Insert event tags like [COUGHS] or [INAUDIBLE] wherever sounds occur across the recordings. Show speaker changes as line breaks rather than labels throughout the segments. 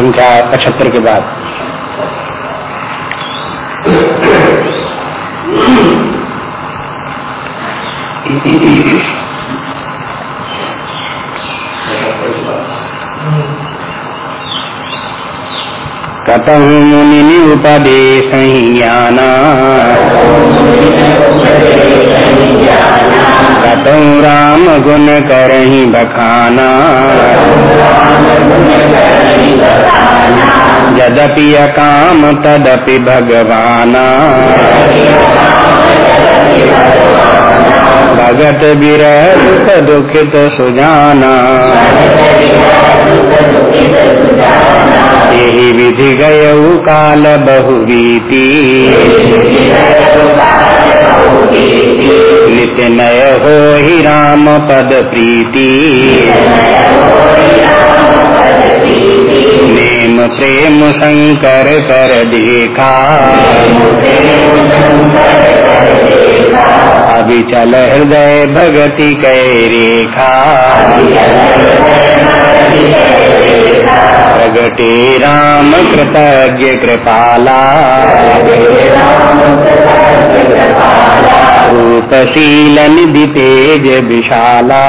संख्या पचहत्तर के बाद। कतहु मुनि उपदेश ज्ञाना कतहु राम गुण करही बखाना। यदपि अकाम तदपि भगवाना। भगत विरह दुखित सुजाना। यही विधि गय काल बहुवीति नित्य नय हो ही राम पद प्रीति नेम प्रेम शंकर कर देखा अभी चल हृदय भगति कै रेखा। प्रगटे राम कृतज्ञ कृपाला। रूपशील निधि तेज विशाला।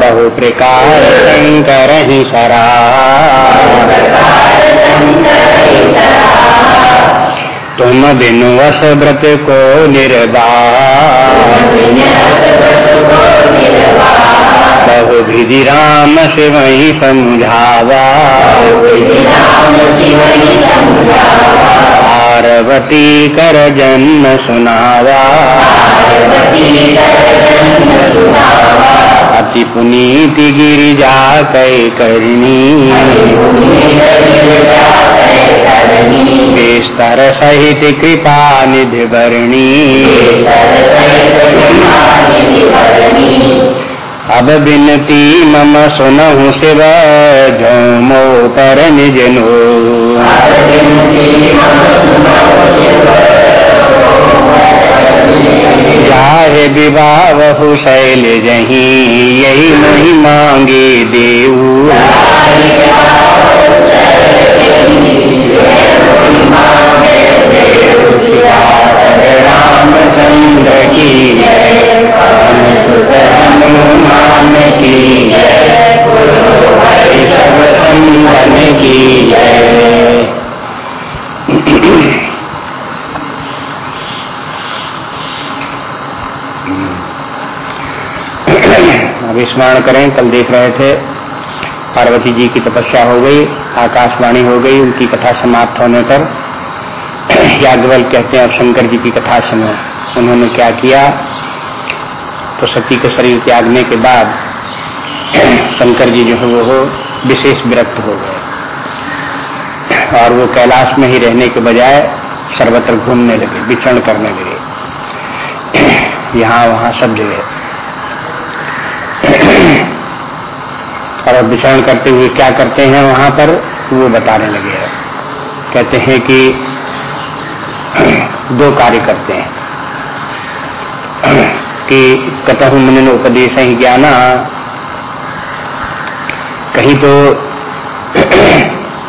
बहु प्रकार शंकर ही सरा तुम बिनु वस व्रत को निर्वाह। बहु विधि राम से वही समझावा। पार्वती कर जन्म सुनावा। अति पुनीति गिरिजा कै करनी बेस्तर सहित कृपा निधि भरणी अब बिनती मम सुनहु शिव झोमो पर निजनो। चाहे विवाह शैल जही यही नहीं मांगे देऊ रामचंद्र की हनुमान की संगन की अब स्मरण करें, कल देख रहे थे। पार्वती जी की तपस्या हो गई, आकाशवाणी हो गई, उनकी कथा समाप्त होने पर। [CLEARS THROAT] याज्ञवल कहते हैं, अब शंकर जी की कथा सुनो। उन्होंने क्या किया? तो सती के शरीर त्यागने के बाद [CLEARS THROAT] शंकर जी जो है, वो विशेष विरक्त हो गए। और वो कैलाश में ही रहने के बजाय सर्वत्र घूमने लगे, विचरण करने लगे। [CLEARS THROAT] यहाँ वहाँ सब जगह। और विचरण करते हुए क्या करते हैं वहाँ पर, वो बताने लगे कहते हैं कि दो कार्य करते हैं। कि कतहु मुनि उपदेश ही ज्ञाना। कहीं तो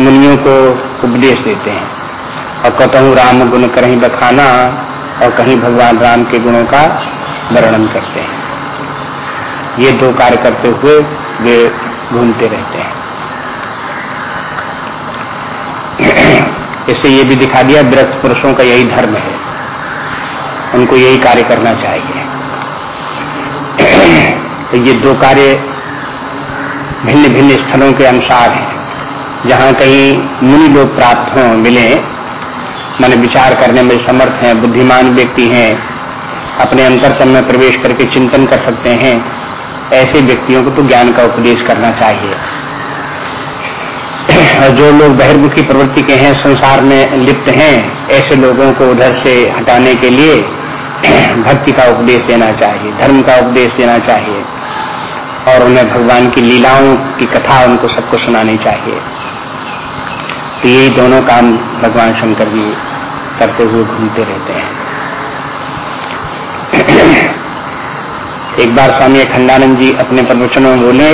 मुनियों को उपदेश देते हैं। और कतहु राम गुण कहीं बखाना और कहीं भगवान राम के गुणों का वर्णन करते हैं। ये दो कार्य करते हुए वे घूमते रहते हैं। इससे ये भी दिखा दिया, विरक्त पुरुषों का यही धर्म है। उनको यही कार्य करना चाहिए। तो ये दो कार्य भिन्न भिन्न स्थलों के अनुसार हैं। जहाँ कहीं मुनि लोग प्राप्त हों, मिले, मैंने विचार करने में समर्थ हैं, बुद्धिमान व्यक्ति हैं, अपने अंतरतम में प्रवेश करके चिंतन कर सकते हैं ऐसे व्यक्तियों को तो ज्ञान का उपदेश करना चाहिए। और जो लोग बहिर्मुखी प्रवृत्ति के हैं, संसार में लिप्त हैं, ऐसे लोगों को उधर से हटाने के लिए भक्ति का उपदेश देना चाहिए, धर्म का उपदेश देना चाहिए। और उन्हें भगवान की लीलाओं की कथा उनको सबको सुनानी चाहिए। तो यही दोनों काम भगवान शंकर जी करते हुए घूमते रहते हैं। एक बार स्वामी अखंडानंद जी अपने प्रवचनों में बोले,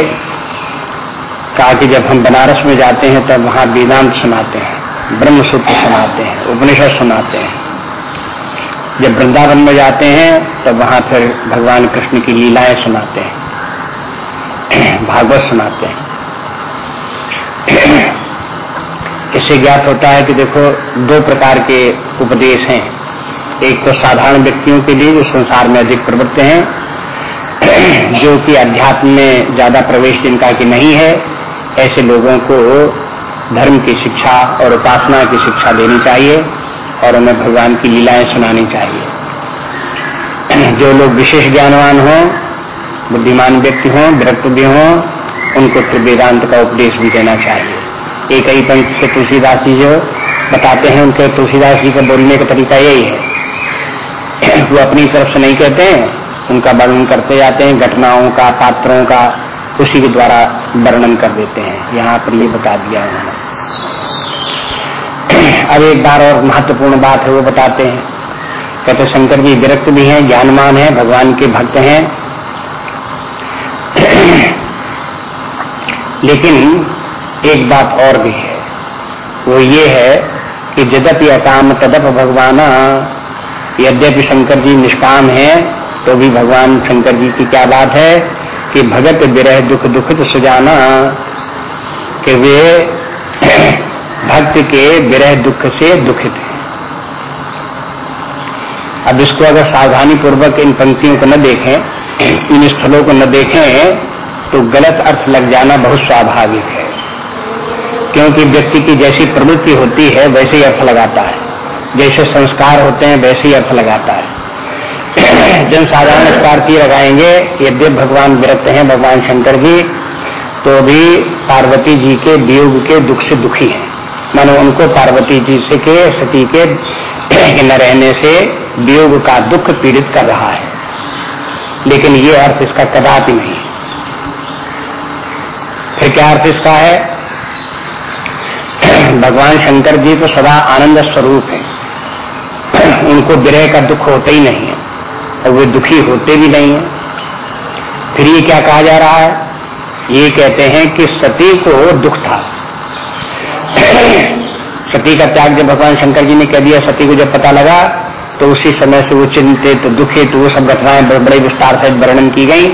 कहा कि जब हम बनारस में जाते हैं, तब वहाँ वेदांत सुनाते हैं ब्रह्म सूत्र सुनाते हैं, उपनिषद सुनाते हैं। जब वृंदावन में जाते हैं, तब वहाँ फिर भगवान कृष्ण की लीलाएँ सुनाते हैं, भागवत सुनाते हैं। इससे ज्ञात होता है कि देखो, दो प्रकार के उपदेश हैं। एक तो साधारण व्यक्तियों के लिए जो संसार में अधिक प्रवृत्त हैं जो कि अध्यात्म में ज़्यादा प्रवेश जिनका कि नहीं है, ऐसे लोगों को धर्म की शिक्षा और उपासना की शिक्षा देनी चाहिए और उन्हें भगवान की लीलाएँ सुनानी चाहिए। जो लोग विशेष ज्ञानवान हों, बुद्धिमान व्यक्ति हों, विरक्त भी हों, उनको फिर वेदांत का उपदेश भी देना चाहिए। एक ही पंथ से तुलसीदास जी जो बताते हैं, उनके तुलसीदास जी का बोलने का तरीका यही है। वो अपनी तरफ़ से नहीं कहते हैं उनका वर्णन करते जाते हैं, घटनाओं का, पात्रों का, उसी के द्वारा वर्णन कर देते हैं। यहाँ पर ये बता दिया उन्होंने। [CLEARS THROAT] अब एक बार और महत्वपूर्ण बात है, वो बताते हैं। कहते शंकर जी विरक्त भी हैं ज्ञानमान हैं, भगवान के भक्त हैं। [CLEARS THROAT] लेकिन एक बात और भी है। वो ये है कि जदप अकाम तदप भगवान, यद्यपि शंकर जी निष्काम है तो भी भगवान शंकर जी की क्या बात है कि भगत विरह दुख दुखित सुजाना, कि वे [CLEARS THROAT] भक्त के विरह दुख से दुखित है। अब इसको अगर सावधानी पूर्वक इन पंक्तियों को न देखें, [CLEARS THROAT] इन स्थलों को न देखें तो गलत अर्थ लग जाना बहुत स्वाभाविक है। क्योंकि व्यक्ति की जैसी प्रवृत्ति होती है, वैसे ही अर्थ लगाता है। जैसे संस्कार होते हैं, वैसे ही अर्थ लगाता है। जन साधारण स्कार्पी लगाएँगे यद्य भगवान व्रत हैं, भगवान शंकर जी तो भी पार्वती जी के वियोग के दुख से दुखी हैं। मानो उनको पार्वती जी से के, सती के न रहने से वियोग का दुख पीड़ित कर रहा है। लेकिन ये अर्थ इसका कदापि नहीं है। फिर क्या अर्थ इसका है? भगवान शंकर जी तो सदा आनंद स्वरूप है। उनको विरह का दुख होता ही नहीं है। और वे दुखी होते भी नहीं है। फिर ये क्या कहा जा रहा है? ये कहते हैं कि सती को दुख था। [COUGHS] सती का त्याग जब भगवान शंकर जी ने कह दिया, सती को जब पता लगा तो उसी समय से वो चिंतित तो दुखित वो सब घटनाएँ बड़े विस्तार से वर्णन की गई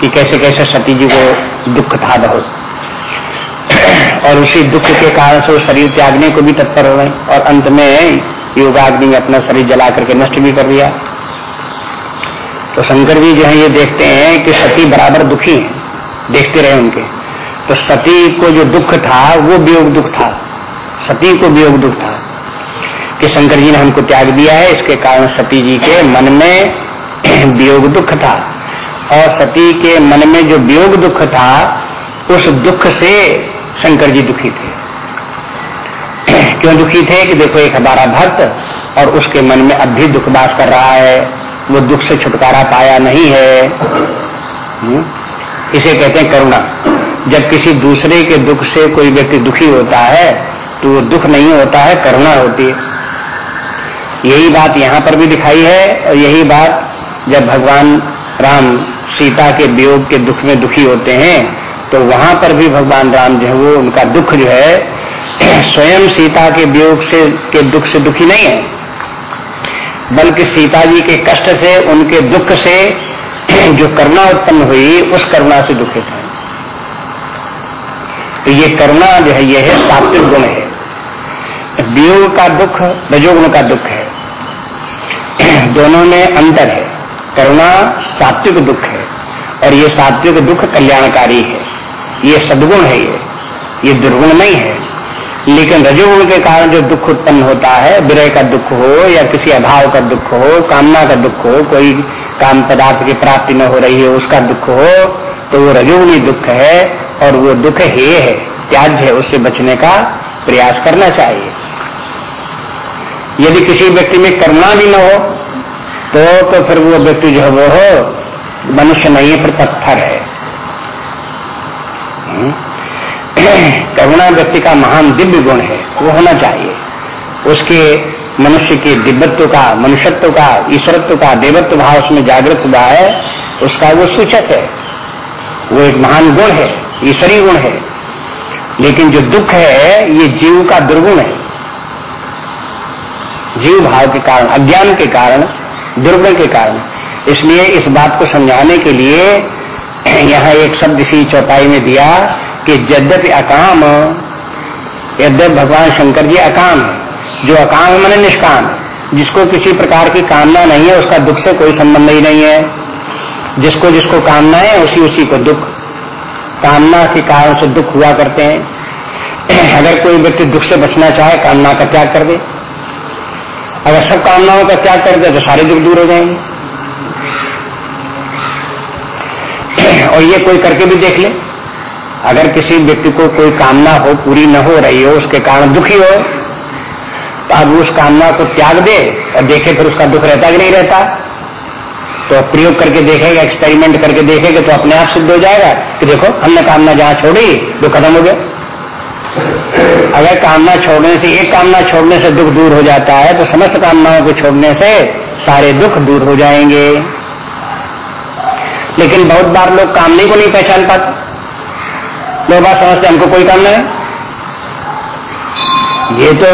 कि कैसे कैसे सती जी को दुख था बहुत। [COUGHS] और उसी दुख के कारण से वो शरीर त्यागने को भी तत्पर हो गए और अंत में योगाग्नि अपना शरीर जला करके नष्ट भी कर दिया। तो शंकर जी जो है, ये देखते हैं कि सती बराबर दुखी है। देखते रहे उनके। तो सती को जो दुख था, वो वियोग दुख था। सती को वियोग दुख था। कि शंकर जी ने हमको त्याग दिया है, इसके कारण सती जी के मन में [CLEARS THROAT] वियोग दुख था। और सती के मन में जो वियोग दुख था, उस दुख से शंकर जी दुखी थे। [CLEARS THROAT] क्यों दुखी थे? कि देखो, एक हमारा भक्त और उसके मन में अब भी दुख बास कर रहा है। वो दुख से छुटकारा पाया नहीं है। हम्म? इसे कहते हैं करुणा। जब किसी दूसरे के दुख से कोई व्यक्ति दुखी होता है तो वो दुख नहीं होता है, करुणा होती है। यही बात यहाँ पर भी दिखाई है, और यही बात जब भगवान राम सीता के वियोग के दुख में दुखी होते हैं तो वहाँ पर भी भगवान राम जो है वो उनका दुख जो है, [CLEARS THROAT] स्वयं सीता के वियोग से, के दुख से दुखी नहीं है। बल्कि सीता जी के कष्ट से, उनके दुख से, जो करुणा उत्पन्न हुई, उस करुणा से दुखित है। तो ये करुणा जो है यह है सात्विक गुण है। वियोग का दुख, रजोगुण का दुख है। दोनों में अंतर है। करुणा, सात्विक दुख है। और ये सात्विक दुख कल्याणकारी है। ये सदगुण है ये। ये दुर्गुण नहीं है। लेकिन रजोगुण के कारण जो दुख उत्पन्न होता है विरय का दुख हो या किसी अभाव का दुख हो, कामना का दुख हो, कोई काम पदार्थ की प्राप्ति न हो रही हो, उसका दुख हो तो वो रजोगुणी दुख है और वो दुख हे है त्याज है, उससे बचने का प्रयास करना चाहिए। यदि किसी व्यक्ति में करुणा भी न हो तो तो फिर वो व्यक्ति जो है, वो मनुष्य नहीं है फिर पत्थर है। करुणा व्यक्ति का महान दिव्य गुण है, वो होना चाहिए। उसके मनुष्य के दिव्यत्व का, मनुष्यत्व का, ईश्वरत्व का, देवत्व भाव उसमें जागृत हुआ है, उसका वो सूचक है। वो एक महान गुण है ईश्वरी गुण है। लेकिन जो दुख है, ये जीव का दुर्गुण है। जीव भाव के कारण, अज्ञान के कारण, दुर्गुण के कारण। इसलिए इस बात को समझाने के लिए [CLEARS THROAT] यहाँ एक शब्द इसी चौपाई में दिया कि यद्यपि अकाम, यद्यप भगवान शंकर जी अकाम है, जो अकाम है मैंने निष्काम। जिसको किसी प्रकार की कामना नहीं है, उसका दुख से कोई संबंध ही नहीं है। जिसको जिसको कामना है, उसी उसी को दुख, कामना के कारण से दुख हुआ करते हैं। [CLEARS THROAT] अगर कोई व्यक्ति दुख से बचना चाहे, कामना का त्याग कर दे। अगर सब कामनाओं का त्याग कर दे तो सारे दुख दूर हो जाएँगे। [CLEARS THROAT] और ये कोई करके भी देख ले। अगर किसी व्यक्ति को कोई कामना हो, पूरी न हो रही हो, उसके कारण दुखी हो तो अब उस कामना को त्याग दे और देखे फिर उसका दुख रहता कि नहीं रहता। तो प्रयोग करके देखेगा एक्सपेरिमेंट करके देखेगा तो अपने आप सिद्ध हो जाएगा कि देखो, हमने कामना जहाँ छोड़ी तो खत्म हो गया। अगर कामना छोड़ने से, एक कामना छोड़ने से दुख दूर हो जाता है तो समस्त कामनाओं को छोड़ने से सारे दुख दूर हो जाएँगे। लेकिन बहुत बार लोग कामने को नहीं पहचान पाते। लोग बात समझते हमको कोई काम नहीं। ये तो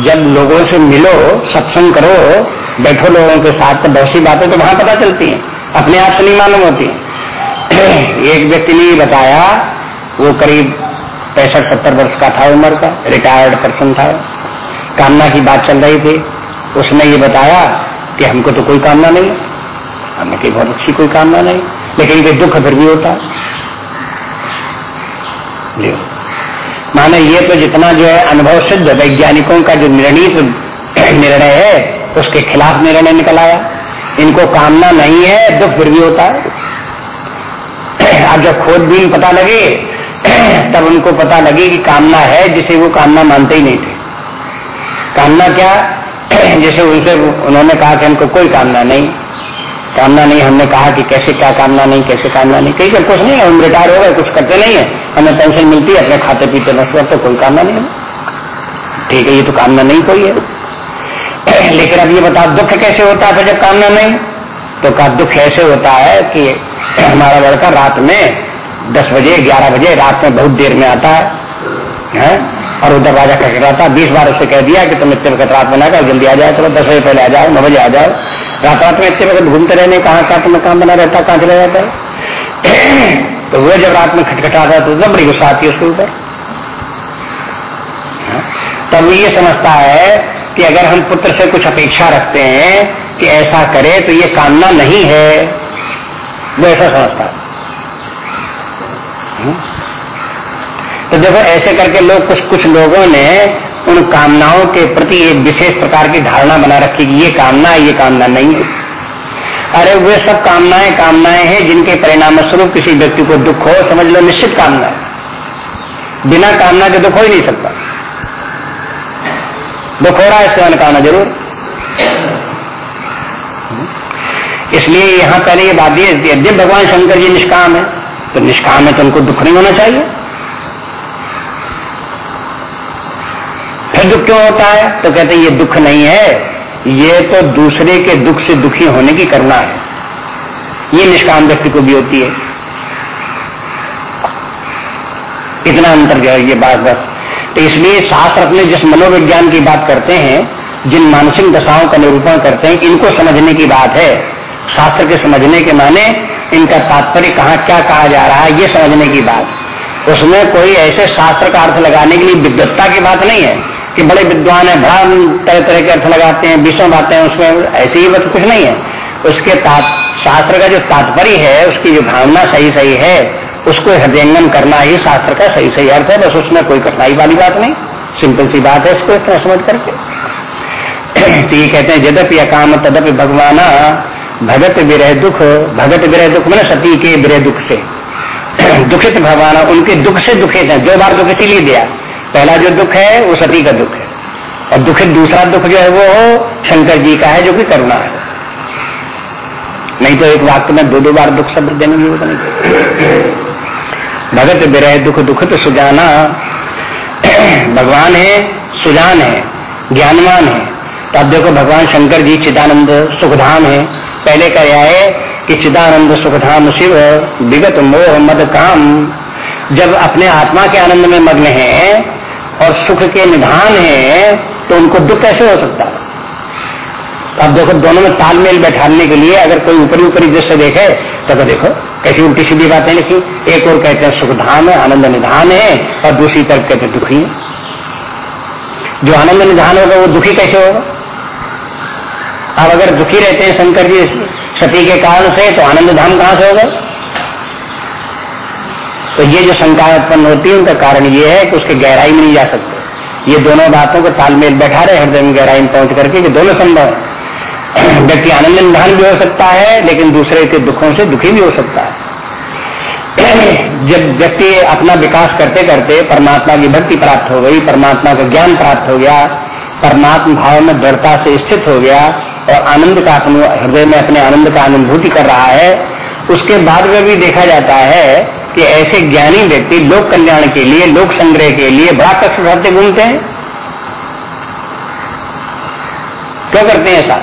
जब लोगों से मिलो, सत्संग करो, बैठो लोगों के साथ तो बहुत सी बातें तो वहाँ पता चलती हैं। अपने आप से नहीं मालूम होती। [CLEARS THROAT] एक व्यक्ति ने बताया, वो करीब पैंसठ सत्तर वर्ष का था उम्र का, रिटायर्ड पर्सन था। कामना की बात चल रही थी। उसने ये बताया कि हमको तो कोई कामना नहीं है। हमने कही, बहुत अच्छी कोई कामना नहीं लेकिन ये दुख फिर भी होता। माने ये तो जितना जो है अनुभव सिद्ध वैज्ञानिकों का जो निर्णित [CLEARS THROAT] निर्णय है, उसके खिलाफ निर्णय निकल आया। इनको कामना नहीं है, दुख फिर भी होता है। [CLEARS THROAT] अब जब भी पता लगे, [CLEARS THROAT] तब उनको पता लगे कि कामना है, जिसे वो कामना मानते ही नहीं थे। कामना क्या? जैसे उनसे उन्होंने कहा कि हमको कोई कामना नहीं। कामना नहीं हमने कहा कि कैसे क्या कामना नहीं कैसे कामना नहीं। कहीं कुछ नहीं है हम रिटायर हो गए कुछ करते नहीं है। हमें पेंशन मिलती है अपने खाते पीते बस तो कोई कामना नहीं है। ठीक है ये तो कामना नहीं कोई है। [CLEARS THROAT] लेकिन अब ये बताओ दुख कैसे होता है जब कामना नहीं? तो का दुख ऐसे होता है कि [CLEARS THROAT] हमारा लड़का रात में दस बजे ग्यारह बजे रात में बहुत देर में आता है, है? और वो दरवाज़ा खटखटाता बीस बार उसे कह दिया कि तुम इतने वक्त रात में ना कर जल्दी आ जाए चलो दस बजे पहले आ जाओ नौ बजे आ जाओ। रात रात में इतने वक्त घूमते रहने कहाँ कहाँ तुम्हें काम बना रहता, कहाँ चला जाता है? [CLEARS THROAT] तो वो जब रात में खटखटाता है तो बड़ी गुस्सा आती है उसके ऊपर। हाँ? तब ये समझता है कि अगर हम पुत्र से कुछ अपेक्षा रखते हैं कि ऐसा करे तो ये कामना नहीं है। वो ऐसा समझता है। तो देखो, ऐसे करके लोग कुछ कुछ लोगों ने उन कामनाओं के प्रति एक विशेष प्रकार की धारणा बना रखी कि ये कामना है ये कामना नहीं। है अरे, वे सब कामनाएँ कामनाएँ हैं जिनके परिणाम स्वरूप किसी व्यक्ति को दुख हो, समझ लो, निश्चित कामना है। बिना कामना के दुख हो ही नहीं सकता। दुख हो रहा है इसके कामना ज़रूर। इसलिए यहाँ पहले ये बात यदि भगवान शंकर जी निष्काम है तो निष्काम है तो उनको दुख नहीं होना चाहिए। फिर दुख क्यों होता है? तो कहते ये दुख नहीं है। ये तो दूसरे के दुख से दुखी होने की करुणा है। ये निष्काम व्यक्ति को भी होती है। इतना अंतर जो है ये बात बस। तो इसलिए शास्त्र अपने जिस मनोविज्ञान की बात करते हैं, जिन मानसिक दशाओं का निरूपण करते हैं, इनको समझने की बात है। शास्त्र के समझने के माने इनका तात्पर्य कहाँ क्या कहा जा रहा है, ये समझने की बात। उसमें कोई ऐसे शास्त्र का अर्थ लगाने के लिए विद्वत्ता की बात नहीं है। कि बड़े विद्वान है बड़ा तरह तरह के अर्थ लगाते हैं, विषम बातें हैं, उसमें ऐसे ही बात कुछ नहीं है। उसके शास्त्र का जो तात्पर्य है, उसकी जो भावना सही सही है, उसको हृदयंगम करना ही शास्त्र का सही सही अर्थ है, बस उसमें कोई कठिनाई वाली बात नहीं। सिंपल सी बात है इसको इतना समझ करके। [CLEARS THROAT] तो ये कहते हैं, यद्यपि अकाम, तदपि भगवाना, भगत विरह दुख, भगत विरह दुख मैंने सती के विरह दुख से। [CLEARS THROAT] दुखित भगवान, उनके दुख से दुखित है दो बार दुख इसीलिए दिया। पहला जो दुख है, वो सती का दुख है। और दुखित दूसरा दुख जो है, वो शंकर जी का है, जो कि करुणा है। नहीं तो एक वाक्य में दो दो बार दुख शब्द देने की नहीं। भगत विरह दुख दुखित सुजाना। भगवान है, सुजान है, ज्ञानवान है। तो अब देखो, भगवान शंकर जी चिदानंद सुखधाम है। पहले कह रहा है कि चिदानंद सुखधाम शिव, विगत मोह मद काम। जब अपने आत्मा के आनंद में मग्न है और सुख के निधान है तो उनको दुख कैसे हो सकता? है तो अब देखो दोनों में तालमेल बैठाने के लिए अगर कोई ऊपरी ऊपरी दृश्य देखे तो, तो देखो कैसी उल्टी सीधी बातें लिखी। एक और कहते हैं सुखधाम है आनंद निधान है और दूसरी तरफ़ कहते दुखी है। जो आनंद निधान होगा वो दुखी कैसे होगा? अब अगर दुखी रहते हैं शंकर जी सती के कारण से तो आनंद धाम कहाँ से होगा? तो ये जो शंका उत्पन्न होती है, उनका कारण ये है कि उसके गहराई में नहीं जा सकते। ये दोनों बातों को तालमेल बैठा रहे, हृदय में गहराई में पहुँच करके कि दोनों संभव [CLEARS THROAT] व्यक्ति आनंद निधान भी हो सकता है, लेकिन दूसरे के दुखों से दुखी भी हो सकता है। [CLEARS THROAT] जब व्यक्ति अपना विकास करते करते परमात्मा की भक्ति प्राप्त हो गई, परमात्मा का ज्ञान प्राप्त हो गया, परमात्मा भाव में दृढ़ता से स्थित हो गया और आनंद का हृदय में अपने आनंद का अनुभूति कर रहा है, उसके बाद में भी देखा जाता है कि ऐसे ज्ञानी व्यक्ति लोक कल्याण के लिए, लोक संग्रह के लिए बड़ा कष्ट उठाते घूमते हैं। क्यों करते हैं ऐसा?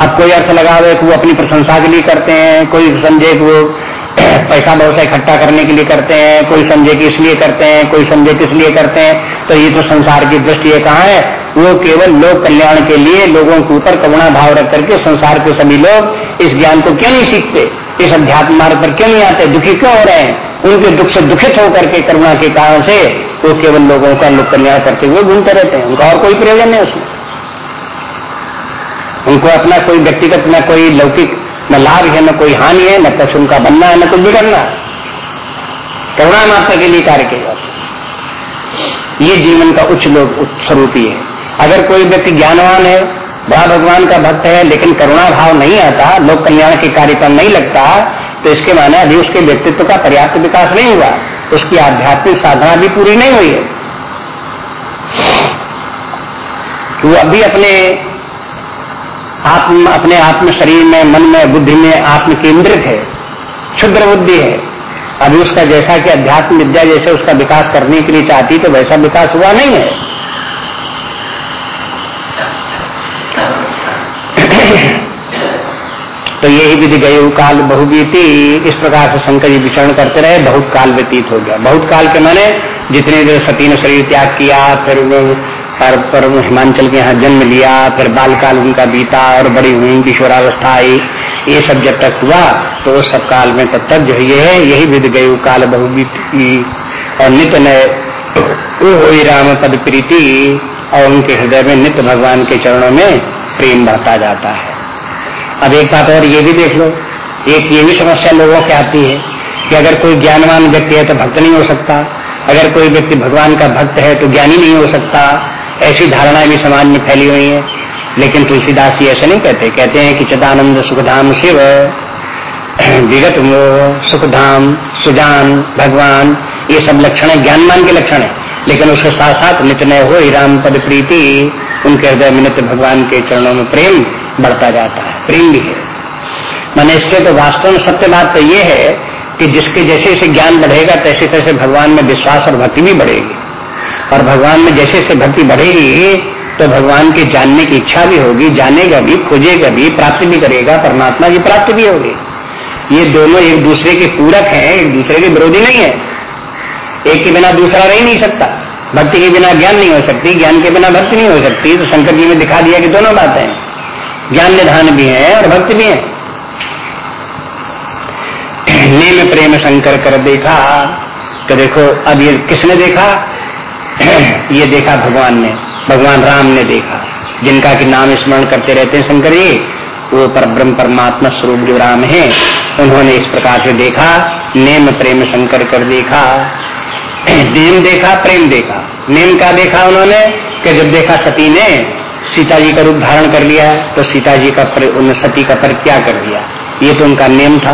अब कोई अर्थ लगावे कि वो अपनी प्रशंसा के लिए करते हैं, कोई समझे वो पैसा बहुत सा इकट्ठा करने के लिए करते हैं, कोई समझे कि इसलिए करते हैं, कोई समझे कि इसलिए करते हैं तो ये तो संसार की दृष्टि ये कहा है? वो केवल लोक कल्याण के लिए लोगों के ऊपर करुणा भाव रख करके संसार के सभी लोग इस ज्ञान को क्यों नहीं सीखते? इस अध्यात्म मार्ग पर क्यों नहीं आते? दुखी क्यों हो रहे हैं? उनके दुख से दुखित होकर के करुणा के कारण से वो केवल लोगों का लोक कल्याण करते हुए घूमते रहते हैं। उनका और कोई प्रयोजन नहीं उसमें। उनको अपना कोई व्यक्तिगत न कोई लौकिक न लाभ है, न कोई हानि है, न कुछ उनका बनना है, न कुछ बिगड़ना करुणा मात्र के लिए कार्य किया जाता ये जीवन का उच्च लोग स्वरूप है। अगर कोई व्यक्ति ज्ञानवान है, बड़ा भगवान का भक्त है, लेकिन करुणा भाव नहीं आता, लोक कल्याण के कार्य पर नहीं लगता तो इसके माने अभी उसके व्यक्तित्व का पर्याप्त विकास नहीं हुआ। उसकी आध्यात्मिक साधना भी पूरी नहीं हुई है। वो अभी अपने आत्म, अपने आत्म शरीर में, मन में, बुद्धि में आत्म केंद्रित है, क्षुद्र बुद्धि है। अभी उसका जैसा कि अध्यात्म विद्या जैसे उसका विकास करने के लिए चाहती तो वैसा विकास हुआ नहीं है। [COUGHS] तो यही विधि गए काल बहुबीती इस प्रकार से शंकर जी विचरण करते रहे, बहुत काल व्यतीत हो गया। बहुत काल के माने जितने देर सती ने शरीर त्याग किया, फिर पर, पर हिमांचल के यहाँ जन्म लिया फिर बालकाल उनका बीता और बड़ी हुई किशोरावस्था आई। ये सब जब तक हुआ तो उस सब काल में तब तक जो ये है यही विध गयु काल बहुबीती और नित्य हो राम पद प्रीति और उनके हृदय में नित्य भगवान के चरणों में प्रेम बढ़ता जाता है। अब एक बात और ये भी देख लो एक ये भी समस्या लोगों की आती है कि अगर कोई ज्ञानवान व्यक्ति है तो भक्त नहीं हो सकता अगर कोई व्यक्ति भगवान का भक्त है तो ज्ञानी नहीं हो सकता ऐसी धारणाएँ भी समाज में फैली हुई है। लेकिन तुलसीदास जी ऐसे नहीं कहते। कहते हैं कि चिदानंद सुखधाम शिव, विगत मोह सुखधाम, सुजान, भगवान, ये सब लक्षण है ज्ञानमान के लक्षण है। लेकिन उसके साथ साथ नित्य हो राम पद प्रीति, उनके हृदय में नित्य भगवान के चरणों में प्रेम बढ़ता जाता है। प्रेम भी है। मैंने इससे तो वास्तव में सत्य बात तो ये है कि जिसके जैसे जैसे ज्ञान बढ़ेगा तैसे तैसे भगवान में विश्वास और भक्ति भी बढ़ेगी। और भगवान में जैसे जैसे भक्ति बढ़ेगी तो भगवान के जानने की इच्छा भी होगी, जानेगा भी, खोजेगा भी, प्राप्ति भी करेगा, परमात्मा की प्राप्ति भी होगी। ये दोनों एक दूसरे के पूरक हैं, एक दूसरे के विरोधी नहीं है। एक के बिना दूसरा रह नहीं सकता। भक्ति के बिना ज्ञान नहीं हो सकती, ज्ञान के बिना भक्ति नहीं हो सकती। तो शंकर जी ने दिखा दिया कि दोनों बातें ज्ञान निधान भी है और भक्ति भी है। नेम प्रेम शंकर कर देखा तो देखो, अब ये किसने देखा? ये देखा भगवान ने, भगवान राम ने देखा। जिनका कि नाम स्मरण करते रहते हैं, शंकर जी, वो पर ब्रह्म परमात्मा स्वरूप जो राम है, उन्होंने इस प्रकार से देखा, नेम प्रेम शंकर कर देखा। नेम देखा, प्रेम देखा। नेम का देखा उन्होंने, कि जब देखा सती ने, सीता जी का रूप धारण कर लिया तो सीता जी का सती का पर क्या कर दिया। ये तो उनका नेम था।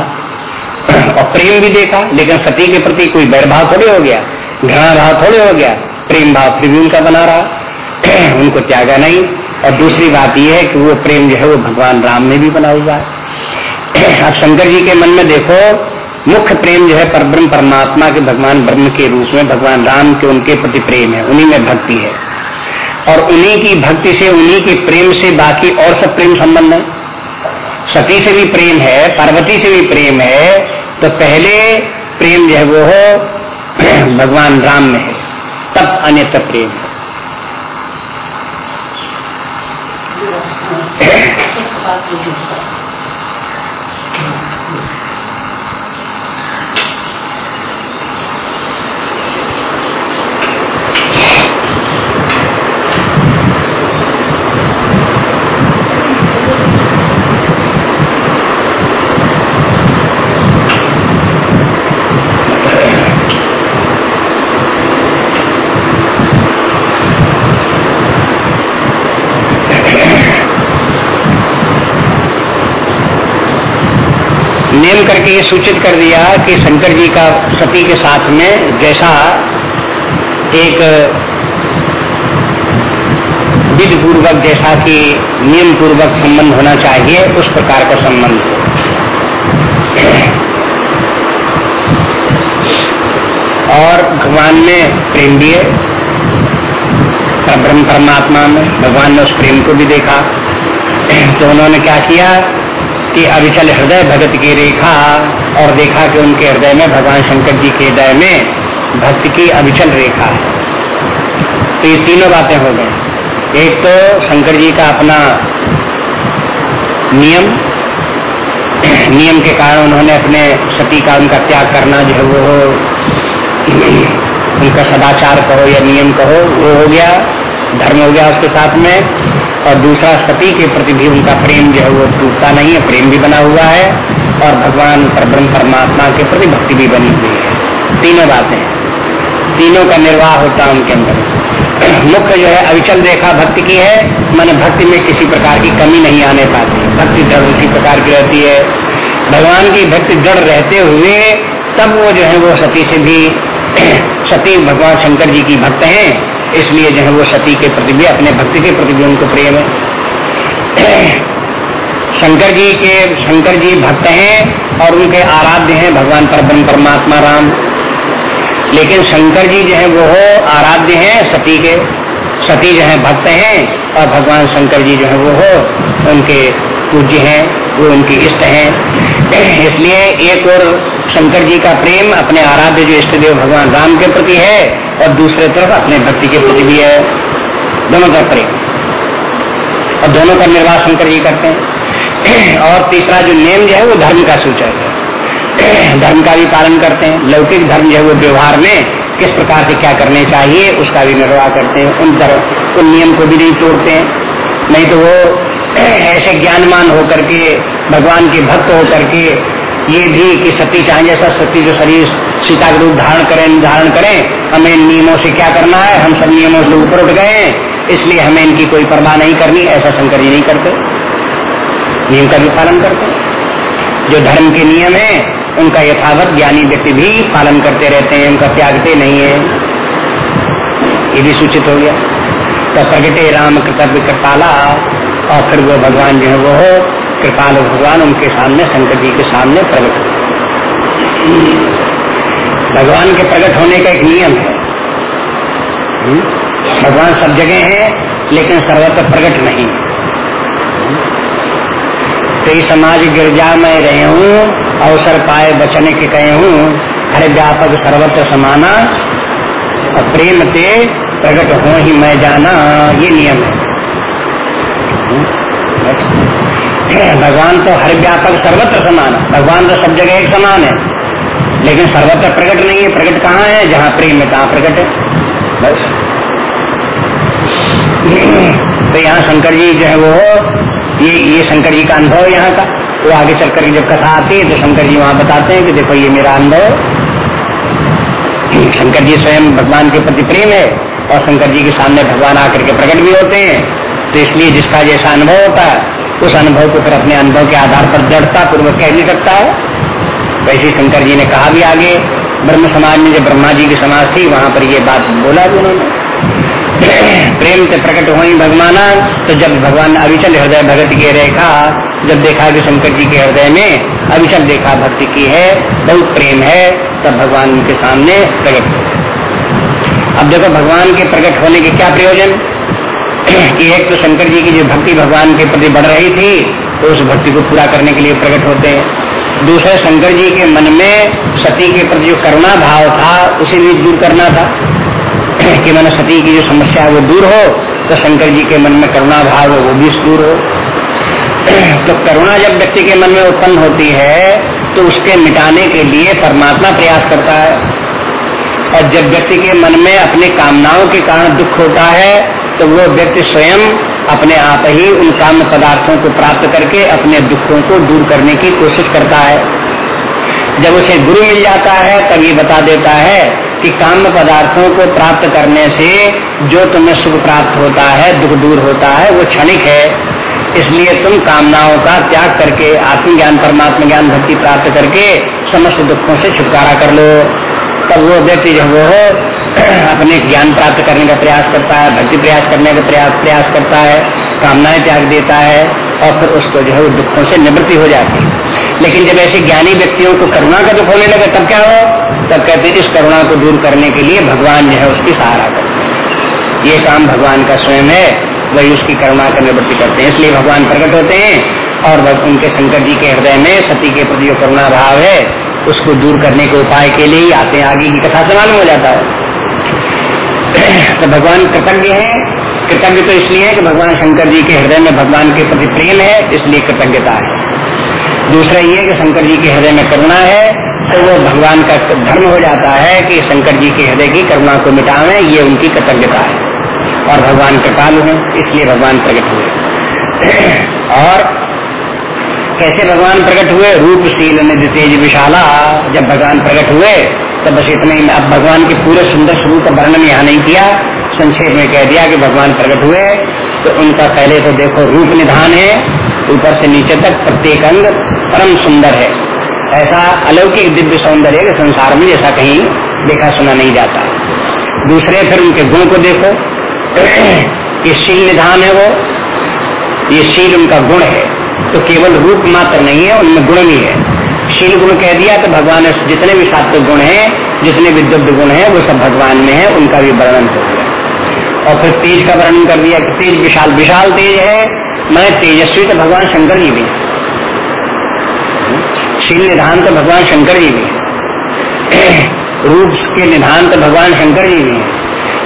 और प्रेम भी देखा, लेकिन सती के प्रति कोई बैरभाव थोड़े हो गया, घृणा भाव थोड़े हो गया। प्रेम भाव फिर भी उनका बना रहा। [CLEARS THROAT] उनको त्यागा नहीं। और दूसरी बात यह है कि वो प्रेम जो है वो भगवान राम में भी बना हुआ है। [CLEARS THROAT] अब शंकर जी के मन में देखो, मुख्य प्रेम जो है परब्रह्म परमात्मा के भगवान ब्रह्म के रूप में भगवान राम के उनके प्रति प्रेम है, उन्हीं में भक्ति है। और उन्हीं की भक्ति से, उन्हीं के प्रेम से बाकी और सब प्रेम संबंध है। सती से भी प्रेम है, पार्वती से भी प्रेम है तो पहले प्रेम जो है वो [CLEARS THROAT] भगवान राम में है। तब अन्यत्र प्रेम है। [COUGHS] नियम करके ये सूचित कर दिया कि शंकर जी का सती के साथ में जैसा एक विधि पूर्वक जैसा कि नियम पूर्वक संबंध होना चाहिए, उस प्रकार का संबंध और भगवान में प्रेम है। ब्रह्म परमात्मा में भगवान ने उस प्रेम को भी देखा। तो उन्होंने क्या किया? कि अविचल हृदय भगत की रेखा और देखा कि उनके हृदय में भगवान शंकर जी के हृदय में भक्त की अविचल रेखा है। तो ये तीनों बातें हो गई। एक तो शंकर जी का अपना नियम नियम के कारण उन्होंने अपने सती का उनका त्याग करना जो है वो हो, उनका सदाचार कहो या नियम कहो, वो हो गया, धर्म हो गया उसके साथ में। और दूसरा सती के प्रति भी उनका प्रेम जो है वो टूटता नहीं है, प्रेम भी बना हुआ है और भगवान पर ब्रह्म परमात्मा के प्रति भक्ति भी बनी हुई है। तीनों बातें तीनों का निर्वाह होता है उनके अंदर। [CLEARS THROAT] मुख्य जो है अविचल रेखा भक्ति की है, मैंने भक्ति में किसी प्रकार की कमी नहीं आने पाती भक्ति जड़ उसी प्रकार की रहती है। भगवान की भक्ति जड़ रहते हुए तब वो जो है वो सती से भी [CLEARS THROAT] सती भगवान शंकर जी की भक्त हैं। इसलिए जो है वो सती के प्रति भी, अपने भक्ति के प्रति भी उनको प्रेम है। शंकर जी के, शंकर जी भक्त हैं और उनके आराध्य हैं भगवान परब्रह्म, परमात्मा राम। लेकिन शंकर जी जो है वो आराध्य हैं सती के। सती जो है भक्त हैं और भगवान शंकर जी जो है वो हो उनके पूज्य हैं, वो उनकी इष्ट हैं। इसलिए एक और शंकर जी का प्रेम अपने आराध्य जो इष्ट देव भगवान राम के प्रति है और दूसरे तरफ़ अपने भक्ति के प्रति भी है। दोनों का प्रेम। और दोनों का निर्वाह शंकर जी करते हैं। [CLEARS THROAT] और तीसरा जो नियम जो है वो धर्म का सूचक है। [CLEARS THROAT] धर्म का भी पालन करते हैं। लौकिक धर्म जो है वो व्यवहार में किस प्रकार से क्या करने चाहिए, उसका भी निर्वाह करते हैं। उन धर्म उन नियम को भी नहीं तोड़ते हैं। नहीं तो वो ऐसे ज्ञानमान होकर के, भगवान के भक्त होकर के, ये भी कि सती चाहे जैसा सती जो शरीर सीता के रूप धारण करें धारण करें, हमें नियमों से क्या करना है? हम सब नियमों से ऊपर उठ गए इसलिए हमें इनकी कोई परवाह नहीं करनी, ऐसा शंकर जी नहीं करते। नियम का भी पालन करते जो धर्म के नियम है, उनका यथावत ज्ञानी व्यक्ति भी पालन करते रहते हैं, उनका त्यागते नहीं है। ये भी सूचित हो गया। तो प्रगटे राम कृतव्य कृपाला। और फिर वो भगवान जो है वो कृपाल भगवान उनके सामने, शंकर जी के सामने प्रकट भगवान के प्रकट होने का एक नियम है। हम्म? भगवान सब जगह है, लेकिन सर्वत्र प्रकट नहीं। कई समाज गिरजा में रहे हूँ, अवसर पाए बचने के कहे हूँ, हरे व्यापक सर्वत्र समाना, और प्रेम से प्रकट हो ही मैं जाना, ये नियम है। भगवान तो हर व्यापक सर्वत्र समान है। भगवान तो सब जगह एक समान है। लेकिन सर्वत्र प्रकट नहीं है। प्रकट कहाँ है? जहाँ प्रेम है कहाँ प्रकट है। बस। तो यहाँ शंकर जी जो है वो, ये ये शंकर जी का अनुभव है यहाँ का। वो तो आगे चल कर जब कथा आती है तो शंकर जी वहाँ बताते हैं कि देखो, ये मेरा अनुभव। शंकर जी स्वयं भगवान के प्रति प्रेम है और शंकर जी के सामने भगवान आकर के प्रकट भी होते हैं। तो इसलिए जिसका जैसा अनुभव होता है, उस अनुभव को फिर अपने अनुभव के आधार पर दृढ़ता पूर्वक कह नहीं सकता है। वैसे शंकर जी ने कहा भी आगे, ब्रह्म समाज में जब ब्रह्मा जी की समाज थी, वहाँ पर ये बात बोला भी उन्होंने। प्रेम से प्रकट हुई भगवाना तो जब भगवान अविचल हृदय भगत की रेखा, जब देखा कि शंकर जी के हृदय में अविचल देखा भक्ति की है, बहुत प्रेम है, तब भगवान के सामने प्रकट हो अब देखो, भगवान के प्रकट होने के क्या प्रयोजन? कि एक तो शंकर जी की जो भक्ति भगवान के प्रति बढ़ रही थी तो उस भक्ति को पूरा करने के लिए प्रकट होते हैं। दूसरे, शंकर जी के मन में सती के प्रति जो करुणा भाव था, उसे भी दूर करना था। कि मन सती की जो समस्या है, वो दूर हो तो शंकर जी के मन में करुणा भाव वो भी दूर हो। तो करुणा जब व्यक्ति के मन में उत्पन्न होती है तो उसके मिटाने के लिए परमात्मा प्रयास करता है। और जब व्यक्ति के मन में अपने कामनाओं के कारण दुख होता है तो वो व्यक्ति स्वयं अपने आप ही उन काम पदार्थों को प्राप्त करके अपने दुखों को दूर करने की कोशिश करता है। जब उसे गुरु मिल जाता है, तब ये बता देता है कि काम पदार्थों को प्राप्त करने से जो तुम्हें सुख प्राप्त होता है, दुख दूर होता है, वो क्षणिक है। इसलिए तुम कामनाओं का त्याग करके, आत्मज्ञान, परमात्मा ज्ञान, भक्ति प्राप्त करके समस्त दुखों से छुटकारा कर लो। तब वो व्यक्ति जो वो अपने ज्ञान प्राप्त करने का प्रयास करता है, भक्ति प्रयास करने का प्रयास प्रयास करता है, कामनाएँ त्याग देता है और फिर उसको जो है वो दुखों से निवृत्ति हो जाती है। लेकिन जब ऐसे ज्ञानी व्यक्तियों को करुणा का दुख होने लगे, तब क्या हो? तब कहते इस करुणा को दूर करने के लिए भगवान जो है उसकी सहारा करते ये काम भगवान का स्वयं है, वही उसकी करुणा का निवृत्ति करते हैं। इसलिए भगवान प्रकट होते हैं और उनके शंकर जी के हृदय में सती के प्रति जो करुणा भाव है, उसको दूर करने के उपाय के लिए ही आते हैं। आगे की कथा से मालूम हो जाता है। तो भगवान कृतज्ञ है। कृतज्ञ तो इसलिए है कि भगवान शंकर जी के हृदय में भगवान के प्रति प्रेम है, इसलिए कृतज्ञता है। दूसरा ये कि शंकर जी के हृदय में करुणा है तो वो भगवान का धर्म हो जाता है कि शंकर जी के हृदय की करुणा को मिटावे ये उनकी कृतज्ञता है। और भगवान कृपालु है, इसलिए भगवान प्रकट हुए। और कैसे भगवान प्रकट हुए? रूपशील निधि तेज विशाला, जब भगवान प्रकट हुए तो बस इतने अब भगवान के पूरे सुंदर स्वरूप का वर्णन यहाँ नहीं किया। संक्षेप में कह दिया कि भगवान प्रकट हुए तो उनका पहले तो देखो रूप निधान है, ऊपर से नीचे तक प्रत्येक अंग परम सुंदर है। ऐसा अलौकिक दिव्य सौंदर्य के संसार में जैसा कहीं देखा सुना नहीं जाता। दूसरे फिर उनके गुण को देखो। ये शील निधान है वो। ये शील उनका गुण है। तो केवल रूप मात्र नहीं है, उनमें गुण भी है। शील गुण कह दिया तो भगवान जितने भी सात्विक गुण हैं, जितने भी दुग्ध गुण हैं, वो सब भगवान में है, उनका भी वर्णन हो गया। और फिर तेज का वर्णन कर दिया कि तेज विशाल विशाल तेज है, मैं तेजस्वी तो भगवान शंकर जी भी। शील निधान तो भगवान शंकर जी भी। रूप के निधान तो भगवान शंकर जी भी।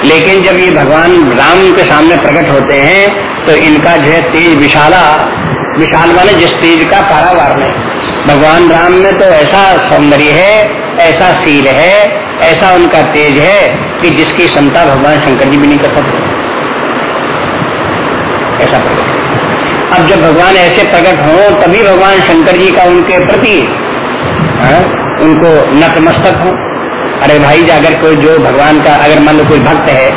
लेकिन जब ये भगवान राम के सामने प्रकट होते हैं तो इनका जो है तेज विशाला, विशाल वाले जिस तेज का पारावार में भगवान राम में तो ऐसा सौंदर्य है ऐसा शील है ऐसा उनका तेज है कि जिसकी क्षमता भगवान शंकर जी भी नहीं कर सकते। ऐसा अब जब भगवान ऐसे प्रकट हो तभी भगवान शंकर जी का उनके प्रति हाँ, उनको नतमस्तक हो। अरे भाई अगर कोई जो भगवान का अगर मान लो कोई भक्त है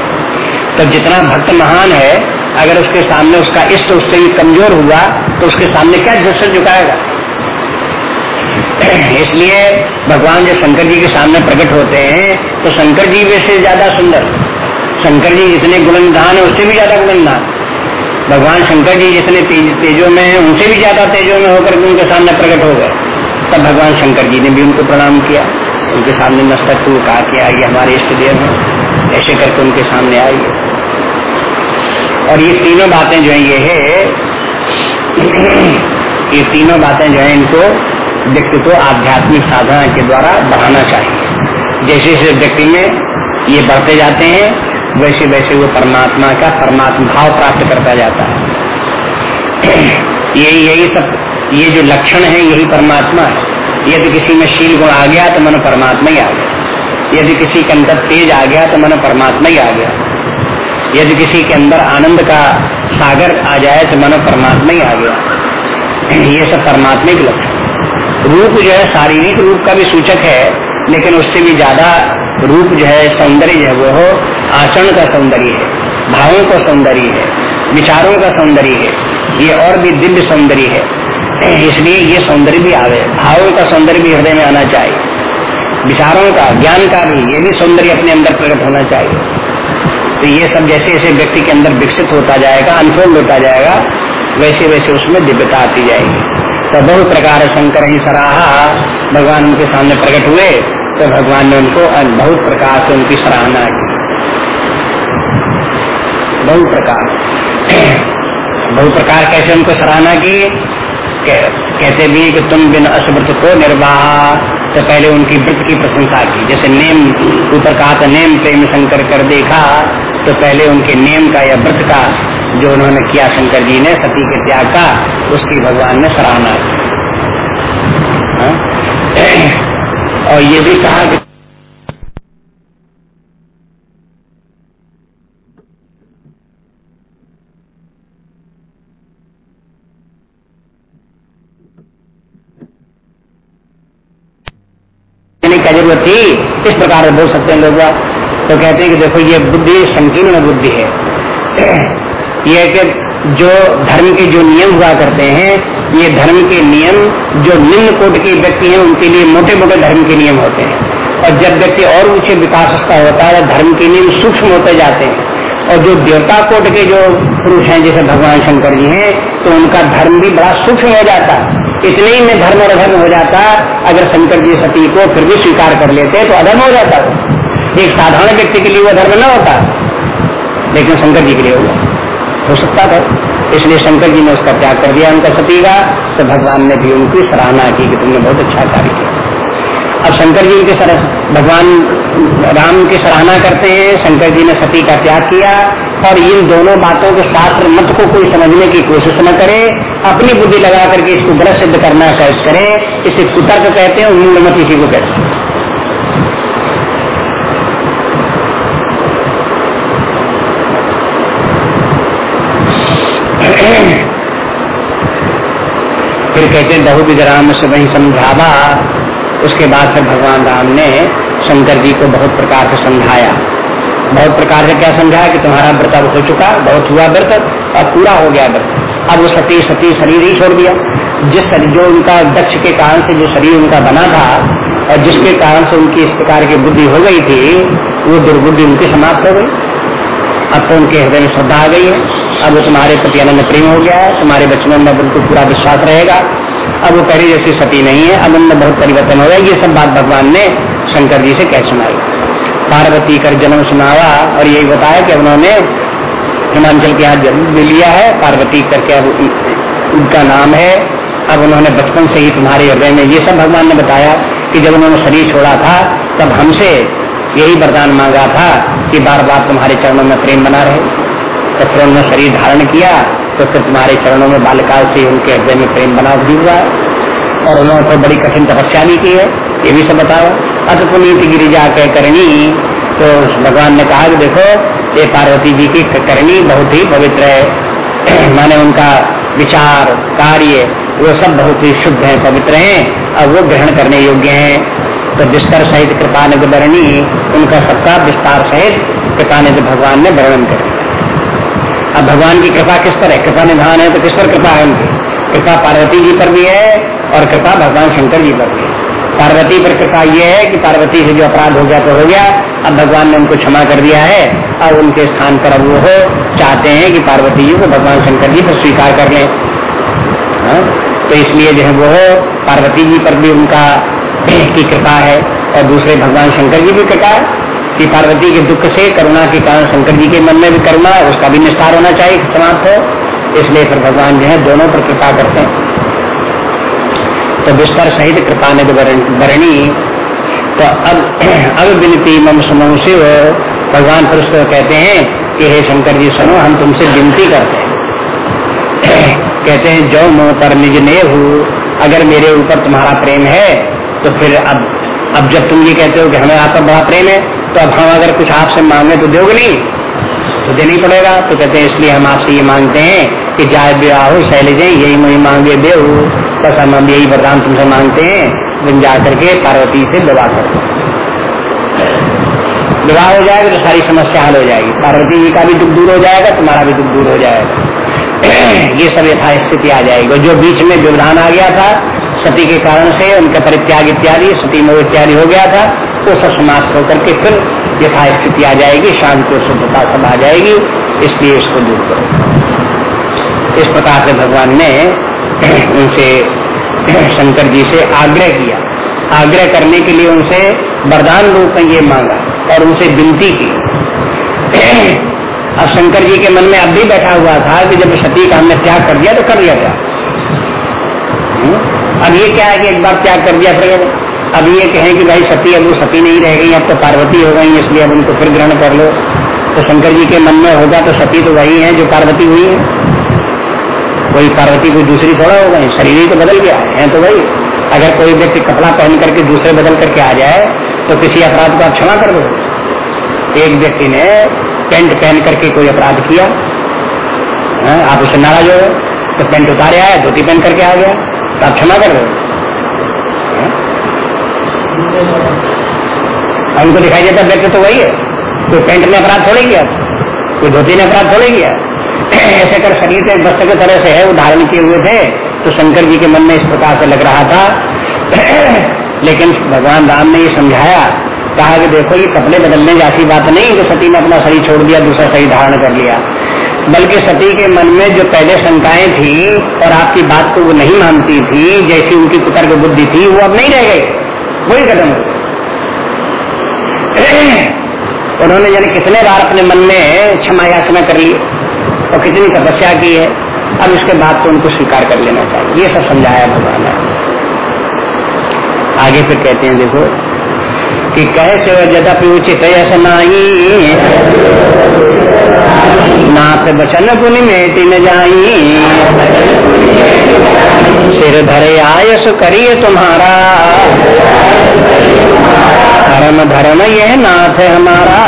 तो जितना भक्त महान है अगर उसके सामने उसका इष्ट उससे कमज़ोर हुआ तो उसके सामने क्या सिर झुकाएगा इसलिए भगवान जो शंकर जी के सामने प्रकट होते हैं तो शंकर जी वैसे ज़्यादा सुंदर। शंकर जी जितने गुणनिधान है उससे भी ज़्यादा गुणनिधान भगवान शंकर जी जितने तेज, तेजों में है उनसे भी ज़्यादा तेजो में होकर उनके सामने प्रकट हो गए। तब भगवान शंकर जी ने भी उनको प्रणाम किया। उनके सामने मस्तक को कहा कि आइए हमारे इष्ट देव हैं। ऐसे करके उनके सामने आइए। और ये तीनों बातें जो है ये है ये तीनों बातें जो है इनको व्यक्ति को आध्यात्मिक साधना के द्वारा बढ़ाना चाहिए। जैसे जैसे व्यक्ति में ये बढ़ते जाते हैं, वैसे वैसे वो परमात्मा का परमात्मा भाव प्राप्त करता जाता है। यही यही सब, ये जो लक्षण है, यही परमात्मा है। यदि किसी में शील गुण आ गया तो मन परमात्मा ही आ गया। यदि किसी के अंदर तेज आ गया तो मन परमात्मा ही आ गया। यदि किसी के अंदर आनंद का सागर आ जाए तो मन परमात्मा ही आ गया। ये सब परमात्मा के लक्षण रूप जो है शारीरिक रूप का भी सूचक है, लेकिन उससे भी ज़्यादा रूप जो है सौंदर्य है, वो आचरण का सौंदर्य है, भावों का सौंदर्य है, विचारों का सौंदर्य है, ये और भी दिव्य सौंदर्य है। इसलिए ये सौंदर्य भी आवे, भावों का सौंदर्य भी हृदय में आना चाहिए, विचारों का, ज्ञान का भी, ये भी सौंदर्य अपने अंदर प्रकट होना चाहिए। तो ये सब जैसे जैसे व्यक्ति के अंदर विकसित होता जाएगा अनफोल्ड होता जाएगा, वैसे वैसे उसमें दिव्यता आती जाएगी। तो बहुत प्रकार शंकर ही सराहा। भगवान उनके सामने प्रकट हुए तो भगवान ने उनको बहुत प्रकार से उनकी सराहना की। बहुत प्रकार। [CLEARS THROAT] बहुत प्रकार कैसे उनको सराहना की? कहते भी कि तुम बिन असव्रत को निर्वाह। तो पहले उनकी व्रत की प्रशंसा की। जैसे नेम, ऊपर कहा था, नेम प्रेम शंकर कर देखा तो पहले उनके नेम का या व्रत का जो उन्होंने किया शंकर जी ने, सती के त्याग का, उसकी भगवान ने सराहना की। हाँ? और ये भी कहा कि क्या ज़रूरत थी, इस प्रकार बोल सकते हैं लोग तो कहते हैं कि देखो, ये बुद्धि, संकीर्ण बुद्धि है। ये कि जो धर्म के जो नियम हुआ करते हैं, ये धर्म के नियम, जो निम्न कोट के व्यक्ति हैं, उनके लिए मोटे मोटे धर्म के नियम होते हैं। और जब व्यक्ति और ऊँचे विकास का होता है, धर्म के नियम सूक्ष्म होते जाते हैं। और जो देवता कोट के जो पुरुष हैं, जैसे भगवान शंकर जी हैं तो उनका धर्म भी बड़ा सूक्ष्म हो जाता। है इतने ही में धर्म और अधर्म हो जाता, अगर शंकर जी सती को फिर भी स्वीकार कर लेते तो अधर्म हो जाता। एक साधारण व्यक्ति के लिए वो धर्म न होता, लेकिन शंकर जी के लिए होगा। हो सकता था। इसलिए शंकर जी ने उसका त्याग कर दिया। उनका सती का तो भगवान ने भी उनकी सराहना की कि तुमने बहुत अच्छा कार्य किया। अब शंकर जी के सर, भगवान राम की सराहना करते हैं। शंकर जी ने सती का त्याग किया और इन दोनों बातों के शास्त्र मत को कोई समझने की कोशिश न करे। अपनी बुद्धि लगा करके इसको गलत सिद्ध करना सहज करे। इसे कुतर्क कहते हैं मूल मत इसी को कहते हैं। फिर कहते हैं बहुविध राम से वही समझावा। उसके बाद फिर भगवान राम ने शंकर जी को बहुत प्रकार से समझाया। बहुत प्रकार से क्या समझाया कि तुम्हारा व्रत अब हो चुका, बहुत हुआ व्रत अब पूरा हो गया व्रत। अब वो सती सती शरीर ही छोड़ दिया। जिस जो उनका दक्ष के कारण से जो शरीर उनका बना था, और जिसके कारण से उनकी इस प्रकार की बुद्धि हो गई थी, वो दुर्बुद्धि उनकी समाप्त हो गई। अब तो उनके हृदय में श्रद्धा आ गई है। अब वो तुम्हारे प्रति अनंत प्रेम हो गया है, तुम्हारे बचपन में बिल्कुल पूरा विश्वास रहेगा। अब वो पहले जैसी सती नहीं है, अब उनमें बहुत परिवर्तन हो गया। ये सब बात भगवान ने शंकर जी से कह सुनाई। पार्वती कर जन्म सुनाया और यही बताया कि उन्होंने हिमांचल के यहाँ जन्म भी लिया है, पार्वती करके अब उनका नाम है। अब उन्होंने बचपन से ही तुम्हारे हृदय में ये सब भगवान ने बताया कि जब उन्होंने शरीर छोड़ा था, तब हमसे यही वरदान मांगा था कि बार बार तुम्हारे चरणों में प्रेम बना रहे। तो फिर शरीर धारण किया तो फिर तुम्हारे चरणों में बालकाल से उनके हृदय में प्रेम बना भी हुआ और उन्होंने तो बड़ी कठिन तपस्या भी की है, ये भी सब बताओ। अत पुनीत गिरिजा के करनी तो भगवान ने कहा कि देखो, ये पार्वती जी की करनी बहुत ही पवित्र है। [CLEARS THROAT] माने उनका विचार, कार्य, वो सब बहुत ही शुद्ध है, पवित्र हैं, और वो ग्रहण करने योग्य हैं। तो विस्तार सहित कृपा निध उनका सबका विस्तार सहित कृपा भगवान ने वर्णन कर दिया। अब भगवान की कृपा किस पर है? कृपा निधान है तो किस पर कृपा है उनकी? कृपा पार्वती जी पर भी है और कृपा भगवान शंकर जी पर भी है। पार्वती पर कृपा ये है कि पार्वती से जो अपराध हो गया तो हो गया। अब भगवान ने उनको क्षमा कर दिया है और उनके स्थान पर अब वो हो, चाहते हैं कि पार्वती जी को भगवान शंकर जी पर स्वीकार कर लें। हाँ? तो इसलिए जो है वो पार्वती जी पर भी उनका [CLEARS THROAT] की कृपा है और दूसरे भगवान शंकर जी भी कृपा है। कि पार्वती के दुख से, करुणा के कारण शंकर जी के मन में भी करुणा है, उसका भी निस्तार होना चाहिए, समाप्त हो। इसलिए फिर भगवान जो है, दोनों पर कृपा करते हैं। तो विस्तर सहित कृपा ने वरणी तो अब [CLEARS THROAT] अब विनती मम सुनो से भगवान फिर उसको कहते हैं कि, हे शंकर जी, सुनो, हम तुमसे विनती करते हैं। [CLEARS THROAT] कहते हैं, जो मुँह पर निज ने अगर मेरे ऊपर तुम्हारा प्रेम है तो फिर अब अब जब तुम ये कहते हो कि हमें आपका बड़ा प्रेम है तो अब हम अगर कुछ आपसे मांगे तो दोगे नहीं? तो देना ही पड़ेगा। तो कहते हैं, इसलिए हम आपसे ये मांगते हैं कि जाए ब्याह हो यही मुझे मांगे दे बस हम हम यही वरदान तुमसे मांगते हैं। तुम जा करके पार्वती से विवाह कर। विवाह हो जाएगा तो सारी समस्या हल हो जाएगी। पार्वती जी का भी दुख दूर हो जाएगा, तुम्हारा भी दुख दूर हो जाएगा। ये सब यथा स्थिति आ जाएगी। जो बीच में व्यवधान आ गया था, सती के कारण से, उनका परित्याग इत्यादि, सती मोह इत्यादि हो गया था वो सब समाप्त होकर के फिर यथा स्थिति आ जाएगी, शांति और शुद्धता सब आ जाएगी, इसलिए इसको दूर करो। इस प्रकार से भगवान ने [CLEARS THROAT] उनसे [CLEARS THROAT] शंकर जी से आग्रह किया। आग्रह करने के लिए उनसे वरदान रूप में ये मांगा और उनसे विनती की। [CLEARS THROAT] अब शंकर जी के मन में अब भी बैठा हुआ था कि जब सती का हमने त्याग कर दिया तो कर लिया था अब ये क्या है कि एक बार त्याग कर दिया फिर अब ये कहें कि भाई सती अब वो सती नहीं रह गई, अब तो पार्वती हो गई, इसलिए अब उनको फिर ग्रहण कर लो। तो शंकर जी के मन में होगा तो सती तो वही है जो पार्वती हुई है। कोई पार्वती कोई दूसरी थोड़ा हो गई, शरीर ही तो बदल गया, है तो वही। अगर कोई व्यक्ति कपड़ा पहन करके दूसरे बदल करके आ जाए तो किसी अपराध को आप क्षमा कर दो। एक व्यक्ति ने पेंट पहन करके कोई अपराध किया आप उसे नाराज़ हो तो पेंट उतारे आया धोती पहन करके आ गया तो आप क्षमा कर दो। उनको दिखाई देता, व्यक्ति तो वही है। कोई पेंट में अपराध थोड़े किया कोई धोती ने अपराध थोड़े किया ऐसे कर शरीर के वस्त्र की तरह से है वो धारण किए हुए थे तो शंकर जी के मन में इस प्रकार से लग रहा था। [CLEARS THROAT] लेकिन भगवान राम ने ये समझाया, कहा कि देखो, ये कपड़े बदलने जैसी बात नहीं कि सती ने अपना शरीर छोड़ दिया, दूसरा शरीर धारण कर लिया। बल्कि सती के मन में जो पहले शंकाएँ थी, और आपकी बात को वो नहीं मानती थी, जैसी उनकी कुतर्क बुद्धि थी, वो अब नहीं रह गई। वही कदम। उन्होंने यानी कितने बार अपने मन में क्षमा याचना कर ली, और कितनी तपस्या की है, अब इसके बाद तो उनको स्वीकार कर लेना चाहिए। ये सब समझाया भगवान आगे फिर कहते हैं, देखो कि कैसे जदपि उचित यश नाही। नाथ बचन पुनि मेटी न जाई। सिर धरे आयस करिए तुम्हारा। धर्म धर्म यह नाथ हमारा।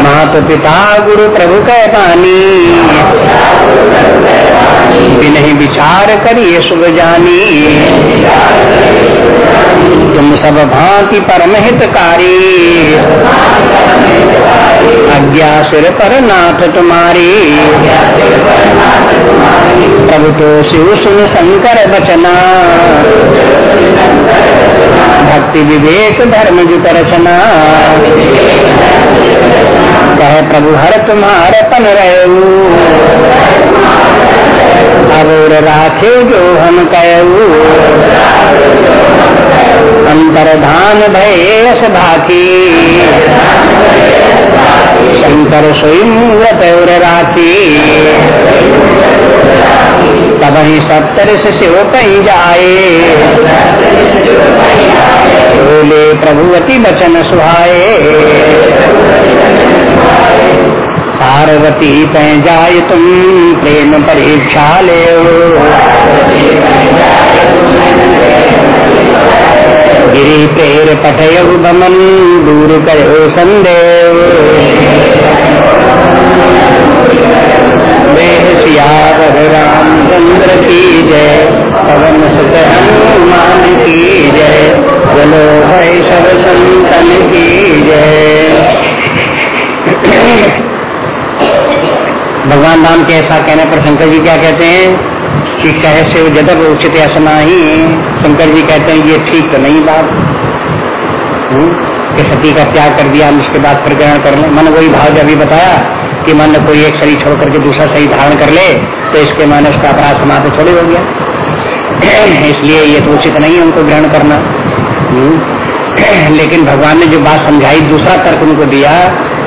मात पिता गुरु प्रभु कह पानी नहीं विचार करिए शुभ जानी। तुम सब भांति परम हितकारी अज्ञा सिर पर नाथ तुम्हारी। प्रभु तो शिव सुन शंकर बचना भक्ति विवेक धर्म जुट रचना। कह प्रभु हर तुम्हारे पन रहू। अब राखे जो हम कहू अंतरधान भयस भाकी शंकर स्वयं व्रत राखी। तब ही सप्तर से शिव कहीं जाए। बोले प्रभुवती बचन सुहाए। पार्वती जाय तुम, प्रेम परीक्षा ले गिरी पेर पटय बमन दूर करो संदेव। रामचंद्र की जय, पवन सुत हनुमान की जय बोलो भाई संतन की जय। भगवान राम के ऐसा कहने पर शंकर जी क्या कहते हैं कि कहे से जदब उचित असना ही शंकर जी कहते हैं, ये ठीक तो नहीं बात। कि सती का त्याग कर दिया, हम उसके बाद फिर ग्रहण कर ले। मन वही भाव जब अभी बताया कि मन कोई एक शरीर छोड़ करके दूसरा शरीर धारण कर ले तो इसके मान उसका अपराध समाप्त थोड़ी हो गया। [CLEARS THROAT] इसलिए ये तो उचित नहीं उनको ग्रहण करना। हम्म। [CLEARS THROAT] लेकिन भगवान ने जो बात समझाई, दूसरा तर्क उनको दिया,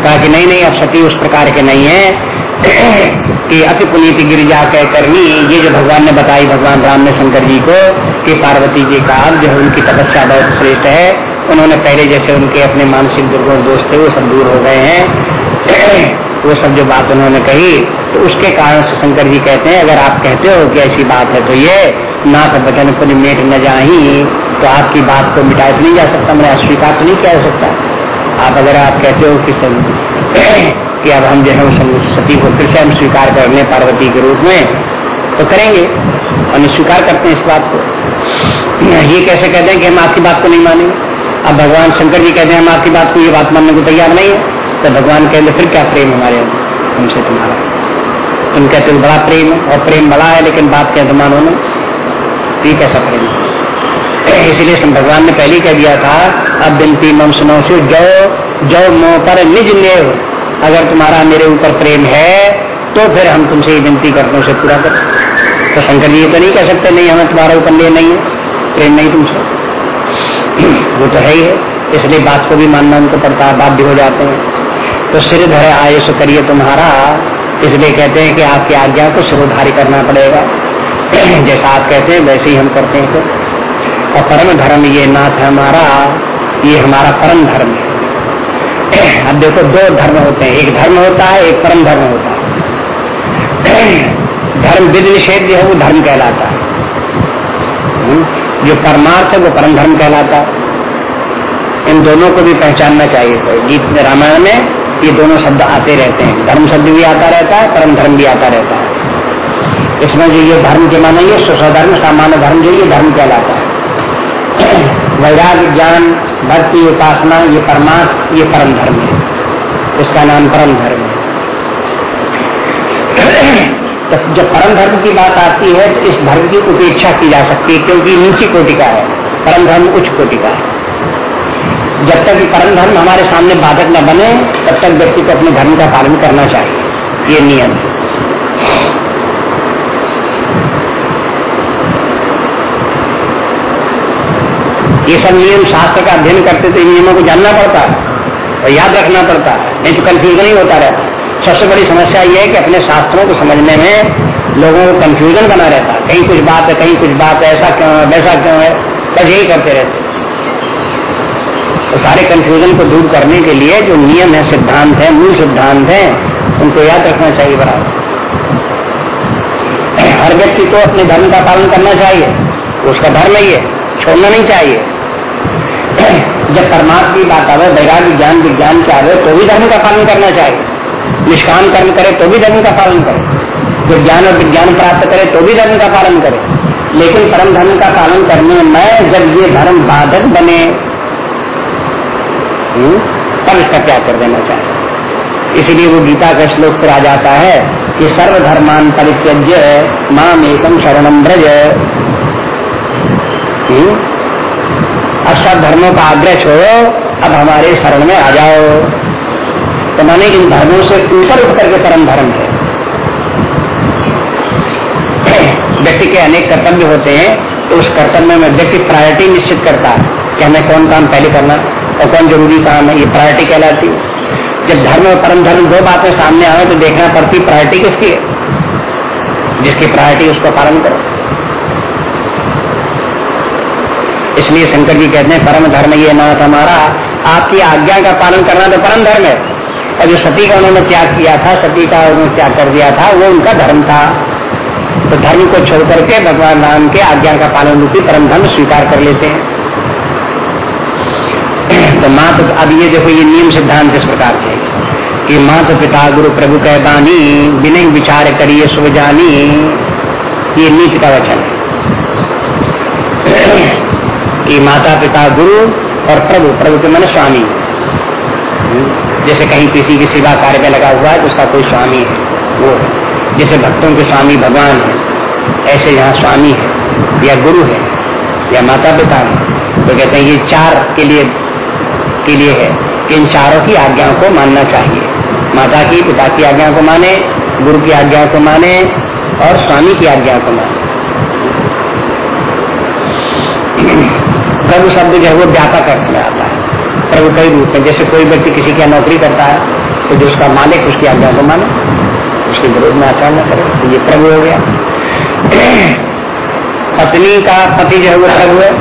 कहा कि नहीं नहीं, अब सती उस प्रकार के नहीं है। कि अति पुनीत गिरिजा कह करनी ये जो भगवान ने बताई, भगवान राम ने शंकर जी को कि पार्वती जी का जो उनकी तपस्या बहुत श्रेष्ठ है। उन्होंने पहले जैसे उनके अपने मानसिक दुर्गुण दोष थे, वो सब दूर हो गए हैं। [CLEARS THROAT] वो सब जो बात उन्होंने कही तो उसके कारण से शंकर जी कहते हैं, अगर आप कहते हो कि ऐसी बात है तो ये नाथ बचन को मेट न जाही तो आपकी बात को मिटाया तो नहीं जा सकता। मैंने अस्वीकार तो नहीं किया जा सकता। आप अगर आप कहते हो कि सब [CLEARS THROAT] कि अब हम जो है सती को फिर से हम स्वीकार कर लें पार्वती के रूप में तो करेंगे और स्वीकार करते हैं इस बात को। ये कैसे कहते हैं कि हम आपकी बात को नहीं मानेंगे? अब भगवान शंकर जी कहते हैं, हम आपकी बात को, ये बात मानने को तैयार नहीं है। तो भगवान कहते फिर क्या प्रेम हमारे हमसे तुम्हारा। तुम कहते हो बड़ा प्रेम है, और प्रेम बड़ा है, लेकिन बात कहते मानो नहीं तो कैसा प्रेम इसीलिए भगवान ने पहले कह दिया था, अब बिनती मम सुनो जो जो मोह पर निज नेव। अगर तुम्हारा मेरे ऊपर प्रेम है तो फिर हम तुमसे ये विनती करते उसे पूरा कर। तो शंकर जी तो नहीं कह सकते, नहीं, हमें तुम्हारा ऊपर ले नहीं है, प्रेम नहीं तुमसे। [CLEARS THROAT] वो तो है ही है, इसलिए बात को भी मानना उनको पड़ता है, बाध्य हो जाते हैं। तो सिर धरे आयुष करिए तुम्हारा, इसलिए कहते हैं कि आपकी आज्ञा को सिरोधारी करना पड़ेगा। [CLEARS THROAT] जैसा आप कहते हैं, वैसे ही हम करते हैं तो और परम धर्म ये नाथ हमारा, ये हमारा परम धर्म है। अब देखो दो धर्म होते हैं। एक धर्म होता है एक परम धर्म होता है। धर्म विधि निषेध जो है वो धर्म कहलाता है। हम्म, जो परमार्थ है वो परम धर्म कहलाता है। इन दोनों को भी पहचानना चाहिए गीत रामायण में ये दोनों शब्द आते रहते हैं। धर्म शब्द भी आता रहता है परम धर्म भी आता रहता है। इसमें जो ये धर्म के माने ये स्वधर्म सामान्य धर्म जो ये धर्म कहलाता है। वैराग्य ज्ञान, भक्ति, उपासना, ये परमार्थ, ये परम धर्म है। इसका नाम परम धर्म है। तो जब परम धर्म की बात आती है तो इस धर्म की उपेक्षा की जा सकती है, क्योंकि नीची कोटि का है। परम धर्म उच्च कोटि का है। जब तक परम धर्म हमारे सामने बाधक न बने, तब तक व्यक्ति को अपने धर्म का पालन करना चाहिए। ये नियम ये सब नियम शास्त्र का अध्ययन करते तो इन नियमों को जानना पड़ता है और याद रखना पड़ता। है नहीं तो कन्फ्यूज़न ही होता रहता। सबसे बड़ी समस्या ये है कि अपने शास्त्रों को समझने में लोगों को कन्फ्यूज़न बना रहता। है कहीं कुछ बात है, कहीं कुछ बात है, ऐसा क्यों है, वैसा क्यों है? बस यही करते रहते। तो सारे कन्फ्यूज़न को दूर करने के लिए जो नियम है, सिद्धांत है, मूल सिद्धांत है, उनको याद रखना चाहिए बराबर। हर व्यक्ति को अपने धर्म का पालन करना चाहिए। उसका धर्म ही है, छोड़ना नहीं चाहिए। जब परमात्मा की बात आवे वैराग्य ज्ञान विज्ञान के आवे तो भी धर्म का पालन करना चाहिए। निष्काम कर्म करे तो भी धर्म का पालन करे। जो ज्ञान और विज्ञान प्राप्त करे तो भी धर्म का पालन करे। लेकिन परम धर्म का पालन करने में जब ये धर्म बाधक बने हम्म, तब इसका त्याग कर देना चाहिए? इसीलिए वो गीता का श्लोक पर आ जाता है कि सर्वधर्मान परित्यज्य माम एकम शरणम ब्रज हम्म, अब सब धर्मों का आग्रह छोड़ो, अब हमारे शरण में आ जाओ। तो माने इन धर्मों से ऊपर उठ करके परम धर्म है। व्यक्ति के अनेक कर्तव्य होते हैं तो उस कर्तव्य में व्यक्ति प्रायोरिटी निश्चित करता है कि हमें कौन काम पहले करना और कौन ज़रूरी काम है, ये प्रायोरिटी कहलाती है। जब धर्म और परम धर्म दो बातें सामने आए तो देखना पड़ती प्रायोरिटी किसकी है। जिसकी प्रायोरिटी उसको पालन करो। इसलिए शंकर जी कहते हैं, परम धर्म ये नाथ हमारा। आपकी आज्ञा का पालन करना तो परम धर्म है। और जो सती का उन्होंने त्याग किया था, सती का उन्होंने त्याग कर दिया था, वो उनका धर्म था। तो धर्म को छोड़ करके भगवान राम के आज्ञा का पालन रूपी परम धर्म स्वीकार कर लेते हैं। तो माँ तो अब ये देखो, ये नियम सिद्धांत इस प्रकार के कि माँ तो पिता गुरु प्रभु कह बिना विचार करिए सुख जानी। ये नीति का वचन है कि माता पिता गुरु और प्रभु प्रभु के मन स्वामी। जैसे कहीं किसी की सेवा कार्य में लगा हुआ है तो उसका कोई स्वामी है। वो, जैसे भक्तों के स्वामी भगवान है, ऐसे यहाँ स्वामी है, या गुरु है, या माता पिता है। तो कहते हैं ये चार के लिए के लिए है कि इन चारों की आज्ञाओं को मानना चाहिए। माता की, पिता की आज्ञा को माने, गुरु की आज्ञा को माने, और स्वामी की आज्ञा को माने। प्रभु शब्द जो है वो व्यापक अर्थ में आता है। प्रभु कई रूप में, जैसे कोई व्यक्ति किसी की नौकरी करता है तो जो उसका मालिक, उसकी आज्ञा को माने, उसके विरोध में आचरण न करे तो ये प्रभु हो गया। पत्नी का पति जो है वो प्रभु है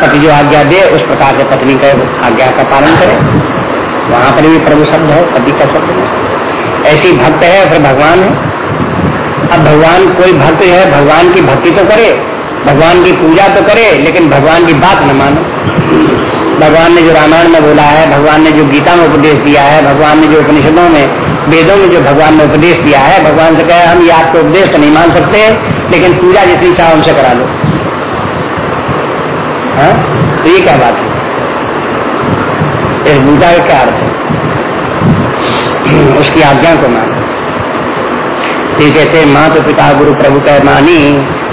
पति जो आज्ञा दे, उस प्रकार से पत्नी का आज्ञा का पालन करे। वहाँ पर भी प्रभु शब्द है, पति का शब्द है। ऐसी भक्त है, फिर भगवान है। अब भगवान कोई भक्त है, भगवान की भक्ति तो करे भगवान की पूजा तो करे, लेकिन भगवान की बात न मानो। भगवान ने जो रामायण में बोला है, भगवान ने जो गीता में उपदेश दिया है, भगवान ने जो उपनिषदों में, वेदों में जो भगवान ने उपदेश दिया है, भगवान से कहे, हम ये आपके उपदेश तो नहीं मान सकते लेकिन पूजा जितनी चाहो उनसे करा लो। हाँ? तो ये क्या बात है? इस पूजा का क्या अर्थ है? [CLEARS THROAT] उसकी आज्ञा को मान। ये कहते माँ तो पिता गुरु प्रभु कह मानी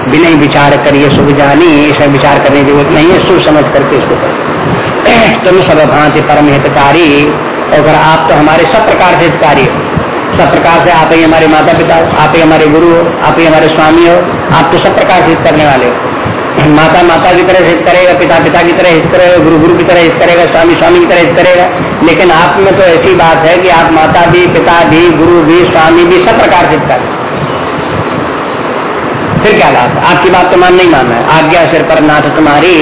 बिना विचार करिए सुख जानी इसमें विचार करने की ज़रूरत नहीं है सुख समझ करके इसको [CLEARS THROAT] तुम सब भांति परम हितकारी, अगर आप तो हमारे सब प्रकार से हितकारी हो। सब प्रकार से आप ही हमारे माता पिता हो, आप ही हमारे गुरु हो, आप ही हमारे स्वामी हो, आप तो सब प्रकार से हित करने वाले हो। माता माता की तरह हित करेगा पिता पिता की तरह हित करेगा गुरु गुरु की तरह हित करेगा स्वामी स्वामी की तरह हित करेगा। लेकिन आप में तो ऐसी बात है कि आप माता भी, पिता भी, गुरु भी, स्वामी भी सब प्रकार से हित करें फिर क्या बात आपकी बात तो मान नहीं मानना है आज्ञा सिर पर नाथ तुम्हारी,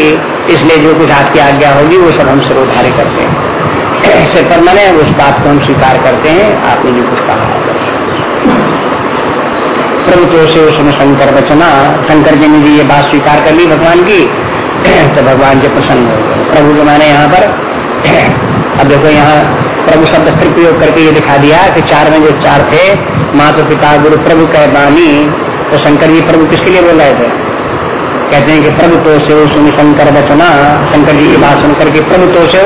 इसलिए जो कुछ आपकी आज्ञा होगी, वो सब हम सिर उधारे करते हैं। सिर पर मने, उस बात को हम स्वीकार करते हैं। आपने जो कुछ कहा प्रभु तो से उसमें शंकर बचना, शंकर जी ने भी ये बात स्वीकार कर ली भगवान की तो भगवान जी प्रसन्न हो प्रभु के माने यहाँ पर, अब देखो यहाँ प्रभु शब्द फिर प्रयोग करके ये दिखा दिया कि चार में जो चार थे माता पिता गुरु प्रभु कह बानी तो शंकर जी प्रभु किसके लिए बोल रहे थे? कहते हैं कि प्रभु तो से सुन शंकर बचना शंकर जी की बात सुनकर के प्रभु तो से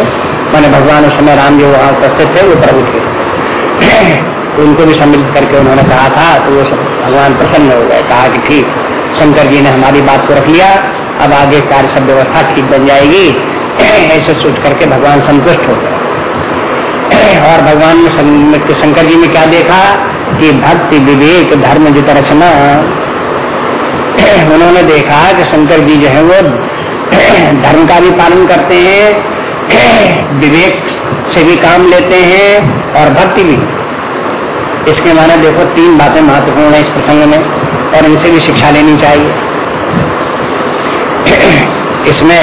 मैंने भगवान उस समय राम जो वहाँ उपस्थित थे, वो प्रभु थे। उनको भी सम्मिलित करके उन्होंने कहा था तो वो भगवान प्रसन्न हो गए। कहा कि ठीक, शंकर जी ने हमारी बात को रख लिया, अब आगे कार्य सब व्यवस्था ठीक बन जाएगी। ऐसे सोच करके भगवान संतुष्ट हो गए। और भगवान ने शंकर जी ने क्या देखा? कि भक्ति विवेक, धर्म जित रचना उन्होंने देखा कि शंकर जी जो है वो धर्म का भी पालन करते हैं, विवेक से भी काम लेते हैं और भक्ति भी। इसके माने देखो तीन बातें महत्वपूर्ण है इस प्रसंग में और इनसे भी शिक्षा लेनी चाहिए। इसमें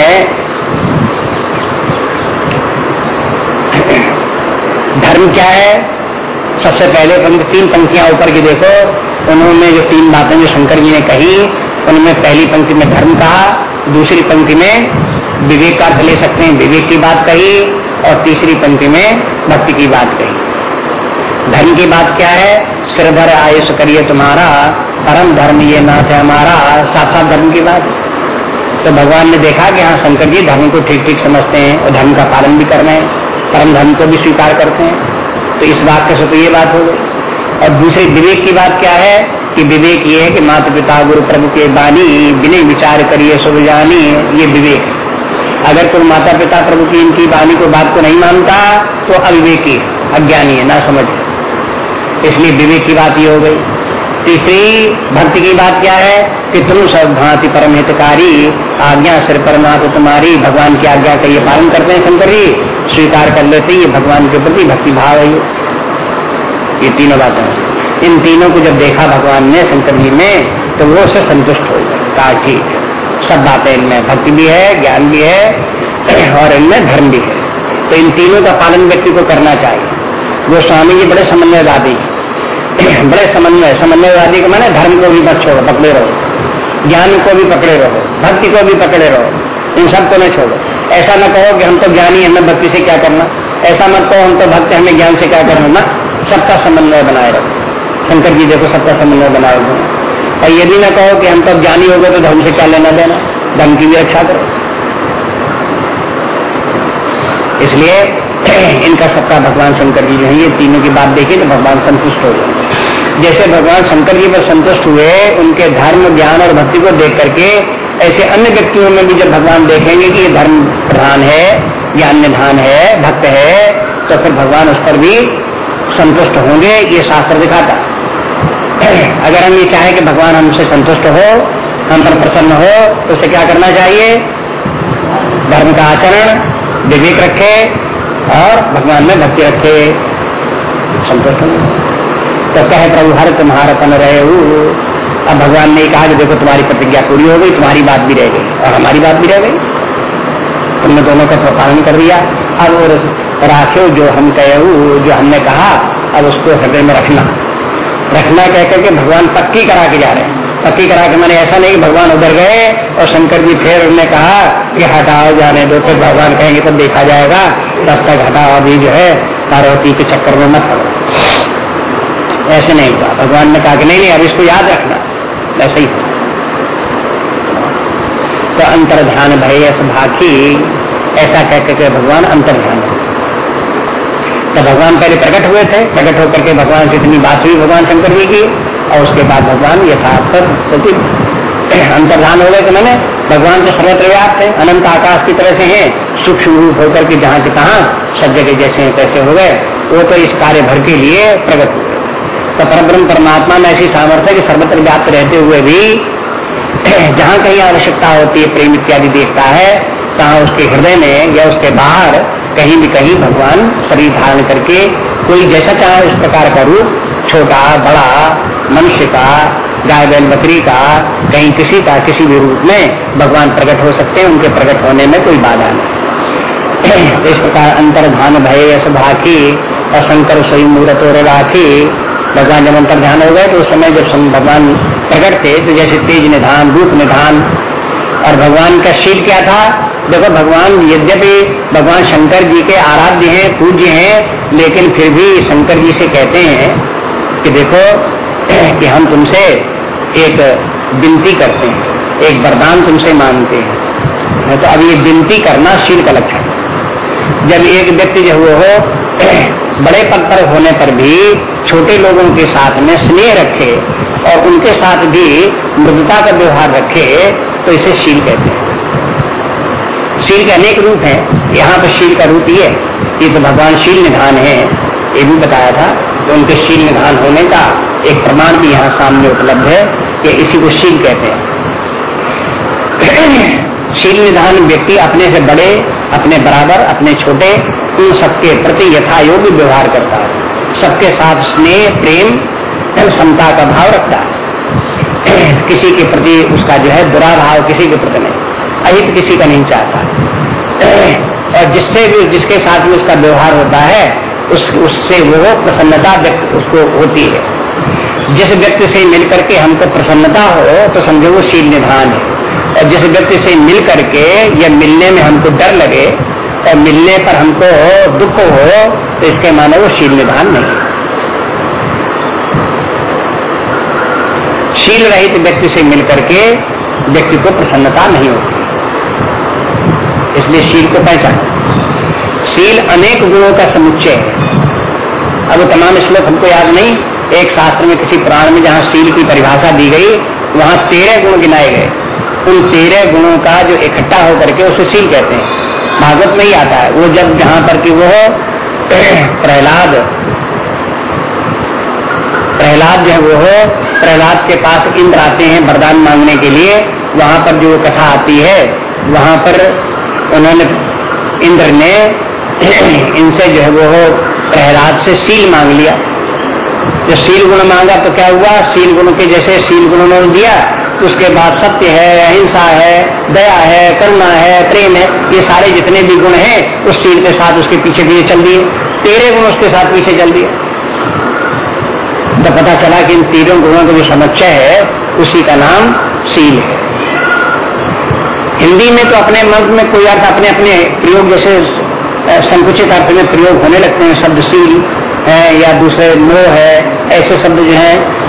धर्म क्या है? सबसे पहले पंक्ति तीन पंक्तियाँ ऊपर की देखो। उन्होंने जो तीन बातें जो शंकर जी ने कही, उनमें पहली पंक्ति में धर्म कहा, दूसरी पंक्ति में विवेक का अर्थ ले सकते हैं, विवेक की बात कही, और तीसरी पंक्ति में भक्ति की बात कही। धर्म की बात क्या है? सिरधर आयुष करिए तुम्हारा, परम धर्म ये नाथ है हमारा साक्षात धर्म की बात तो भगवान ने देखा कि हाँ शंकर जी धर्म को ठीक ठीक समझते हैं, और धर्म का पालन भी कर रहे हैं, परम धर्म को भी स्वीकार करते हैं। तो इस बात से तो ये बात हो गई। और दूसरी विवेक की बात क्या है कि विवेक ये है कि माता पिता गुरु प्रभु के बानी बिना विचार करिए शुभ जानी, ये विवेक अगर कोई माता पिता प्रभु की इनकी बानी को बात को नहीं मानता तो अविवेकी अज्ञानी है, ना समझ। इसलिए विवेक की बात ये हो गई। तीसरी भक्ति की बात क्या है? कि तुम सब भांति परम हितकारी, आज्ञा सिर परमात्म तुम्हारी, भगवान की आज्ञा का ये पालन करते हैं शंकर जी। स्वीकार कर लेते ये भगवान के प्रति भक्ति भाव है ये। तीनों बातें इन तीनों को जब देखा भगवान ने शंकर जी ने तो वो उससे संतुष्ट हो गए। कहा, ठीक सब बातें इनमें, भक्ति भी है, ज्ञान भी है [CLEARS THROAT] और इनमें धर्म भी है। तो इन तीनों का पालन व्यक्ति को करना चाहिए। वो स्वामी जी बड़े समन्वयवादी [CLEARS THROAT] बड़े समन्वय, समन्वयवादी के माने धर्म को भी छोड़ो पकड़े रहो। ज्ञान को भी पकड़े रहो, भक्ति को भी पकड़े रहो। इन सबको न छोड़ो। ऐसा न कहो कि हम तो ज्ञानी हमें भक्ति से क्या करना? ऐसा मत कहो, हम तो भक्त हमें ज्ञान से क्या करना? ना, सबका समन्वय बनाए रखो। शंकर जी देखो, सबका समन्वय बनाए रखो। और यदि न कहो कि हम तो ज्ञानी हो गए तो धर्म से क्या लेना देना? धर्म की भी रक्षा करो। इसलिए [CLEARS THROAT] इनका सबका भगवान शंकर जी जो है, ये तीनों की बात देखिए तो भगवान संतुष्ट हो गए जैसे भगवान शंकर जी पर संतुष्ट हुए, उनके धर्म, ज्ञान और भक्ति को देख करके ऐसे अन्य व्यक्तियों में भी जब भगवान देखेंगे कि ये धर्म प्रधान है, या अन्य धान है, भक्त है तो फिर भगवान उस पर भी संतुष्ट होंगे, ये शास्त्र दिखाता। [CLEARS THROAT] अगर हम ये चाहे कि भगवान हमसे संतुष्ट हो, हम पर प्रसन्न हो तो उसे क्या करना चाहिए? धर्म का आचरण, विवेक रखे, और भगवान में भक्ति रखे। संतोष तो कहे प्रभु, हर तुम्हारा पन रहे अब भगवान ने कहा कि देखो तुम्हारी प्रतिज्ञा पूरी हो गई, तुम्हारी बात भी रह गई और हमारी बात भी रह गई। तुमने दोनों का पालन कर दिया अब राखो जो हम कहे जो हमने कहा, अब उसको हृदय में रखना। रखना कह करके भगवान पक्की करा के जा रहे हैं। पति करा के मैंने ऐसा नहीं भगवान उधर गए और शंकर जी फिर उन्होंने कहा कि हटाओ जाने दो, फिर भगवान कहेंगे तब देखा जाएगा तब तक हटाओ अभी जो है पार्वती के चक्कर में मत पड़ो। ऐसे नहीं हुआ। भगवान ने कहा कि नहीं नहीं, अब इसको याद रखना। ऐसे ही। तो अंतर ध्यान भय भाखी ऐसा कह करके भगवान अंतर ध्यान तो भगवान पहले प्रकट हुए थे, प्रकट होकर के भगवान से इतनी बात हुई, भगवान शंकर जी की, और उसके बाद भगवान यथार्थ सचिव अंतर्धान हो गए तो मैंने भगवान के सर्वत्र व्याप्त है, अनंत आकाश की तरह से है, सूक्ष्म रूप होकर के जहाँ के कहा, सब जगह जैसे हैं, तैसे हो गए। वो तो इस कार्य भर के लिए प्रकट हो गए तो परब्रह्म परमात्मा में ऐसी सामर्थ्य कि सर्वत्र व्याप्त रहते हुए भी, [CLEARS THROAT] जहाँ कहीं आवश्यकता होती है, प्रेम इत्यादि देखता है कहा उसके हृदय में या उसके बाहर कहीं भी कहीं भगवान शरीर धारण करके कोई जैसा चाहे उस प्रकार का रूप, छोटा, बड़ा, मनुष्य का, गाय, बैल, बकरी का, कहीं किसी का, किसी भी रूप में भगवान प्रकट हो सकते हैं, उनके प्रकट होने में कोई बाधा नहीं। [CLEARS THROAT] इस प्रकार अंतर्धान, भय भाखी और शंकर सोई मूर्त और राखी भगवान जब अंतर ध्यान हो गए तो उस समय जब भगवान प्रकट थे तो जैसे तेज निधान, रूप निधान, और भगवान का शील क्या था? देखो, भगवान यद्यपि भगवान शंकर जी के आराध्य हैं, पूज्य हैं, लेकिन फिर भी शंकर जी से कहते हैं कि देखो, [CLEARS THROAT] कि हम तुमसे एक विनती करते हैं, एक वरदान तुमसे मांगते हैं। तो अब ये विनती करना शील का लक्षण जब एक व्यक्ति जो हो [CLEARS THROAT] बड़े पद पर होने पर भी छोटे लोगों के साथ में स्नेह रखे और उनके साथ भी मृदता का व्यवहार रखे तो इसे शील कहते हैं। शील के अनेक रूप हैं। यहाँ पर शील का रूप ये ये तो भगवान शील निधान है। ये भी बताया था तो उनके शील निधान होने का एक प्रमाण भी यहाँ सामने उपलब्ध है कि इसी को शील कहते हैं। शील निधान व्यक्ति अपने से बड़े, अपने बराबर, अपने छोटे, उन सबके प्रति यथा योग्य व्यवहार करता है। सबके साथ स्नेह, प्रेम समता का भाव रखता है। [CLEARS THROAT] किसी के प्रति उसका जो है बुरा भाव किसी के प्रति नहीं। अहित किसी का नहीं चाहता। [CLEARS THROAT] और जिससे भी, जिसके साथ में उसका व्यवहार होता है, उस, उससे वो प्रसन्नता व्यक्त उसको होती है। जिस व्यक्ति से मिल करके हमको प्रसन्नता हो तो समझो वो शील निधान है। और जिस व्यक्ति से मिल करके या मिलने में हमको डर लगे और मिलने पर हमको दुख हो तो इसके माने वो शील निधान नहीं। शील रहित व्यक्ति से मिल करके व्यक्ति को प्रसन्नता नहीं होती। इसलिए शील को पहचान। शील अनेक गुणों का समुच्चय है। अब तमाम श्लोक हमको याद नहीं, एक शास्त्र में किसी प्राण में जहाँ शील की परिभाषा दी गई, वहाँ तेरह गुण गिनाए गए। उन तेरह गुणों का जो इकट्ठा होकर के उसे शील कहते हैं। भागवत में ही आता है, वो जब जहाँ पर कि वो [CLEARS THROAT] प्रहलाद प्रहलाद जो है वो हो, प्रहलाद के पास इंद्र आते हैं वरदान मांगने के लिए, वहाँ पर जो कथा आती है, वहाँ पर उन्होंने इंद्र ने [CLEARS THROAT] इनसे जो है वो हो, प्रहलाद से सील मांग लिया। जो सील गुण मांगा तो क्या हुआ? सील गुण के जैसे सील गुण उन्होंने दिया उसके बाद सत्य है, अहिंसा है, दया है, करुणा है, प्रेम है, ये सारे जितने भी गुण हैं, उस सील के साथ उसके पीछे पीछे चल दिए। तेरे गुण उसके साथ पीछे चल दिए। तो पता चला कि इन तीनों गुणों का जो समुच्चय है, उसी का नाम सील है। हिंदी में तो अपने मत में कोई अर्थ अपने अपने प्रयोग जैसे संकुचित अर्थ में प्रयोग होने लगते हैं, शब्द सील है या दूसरे मोह है, ऐसे शब्द जो है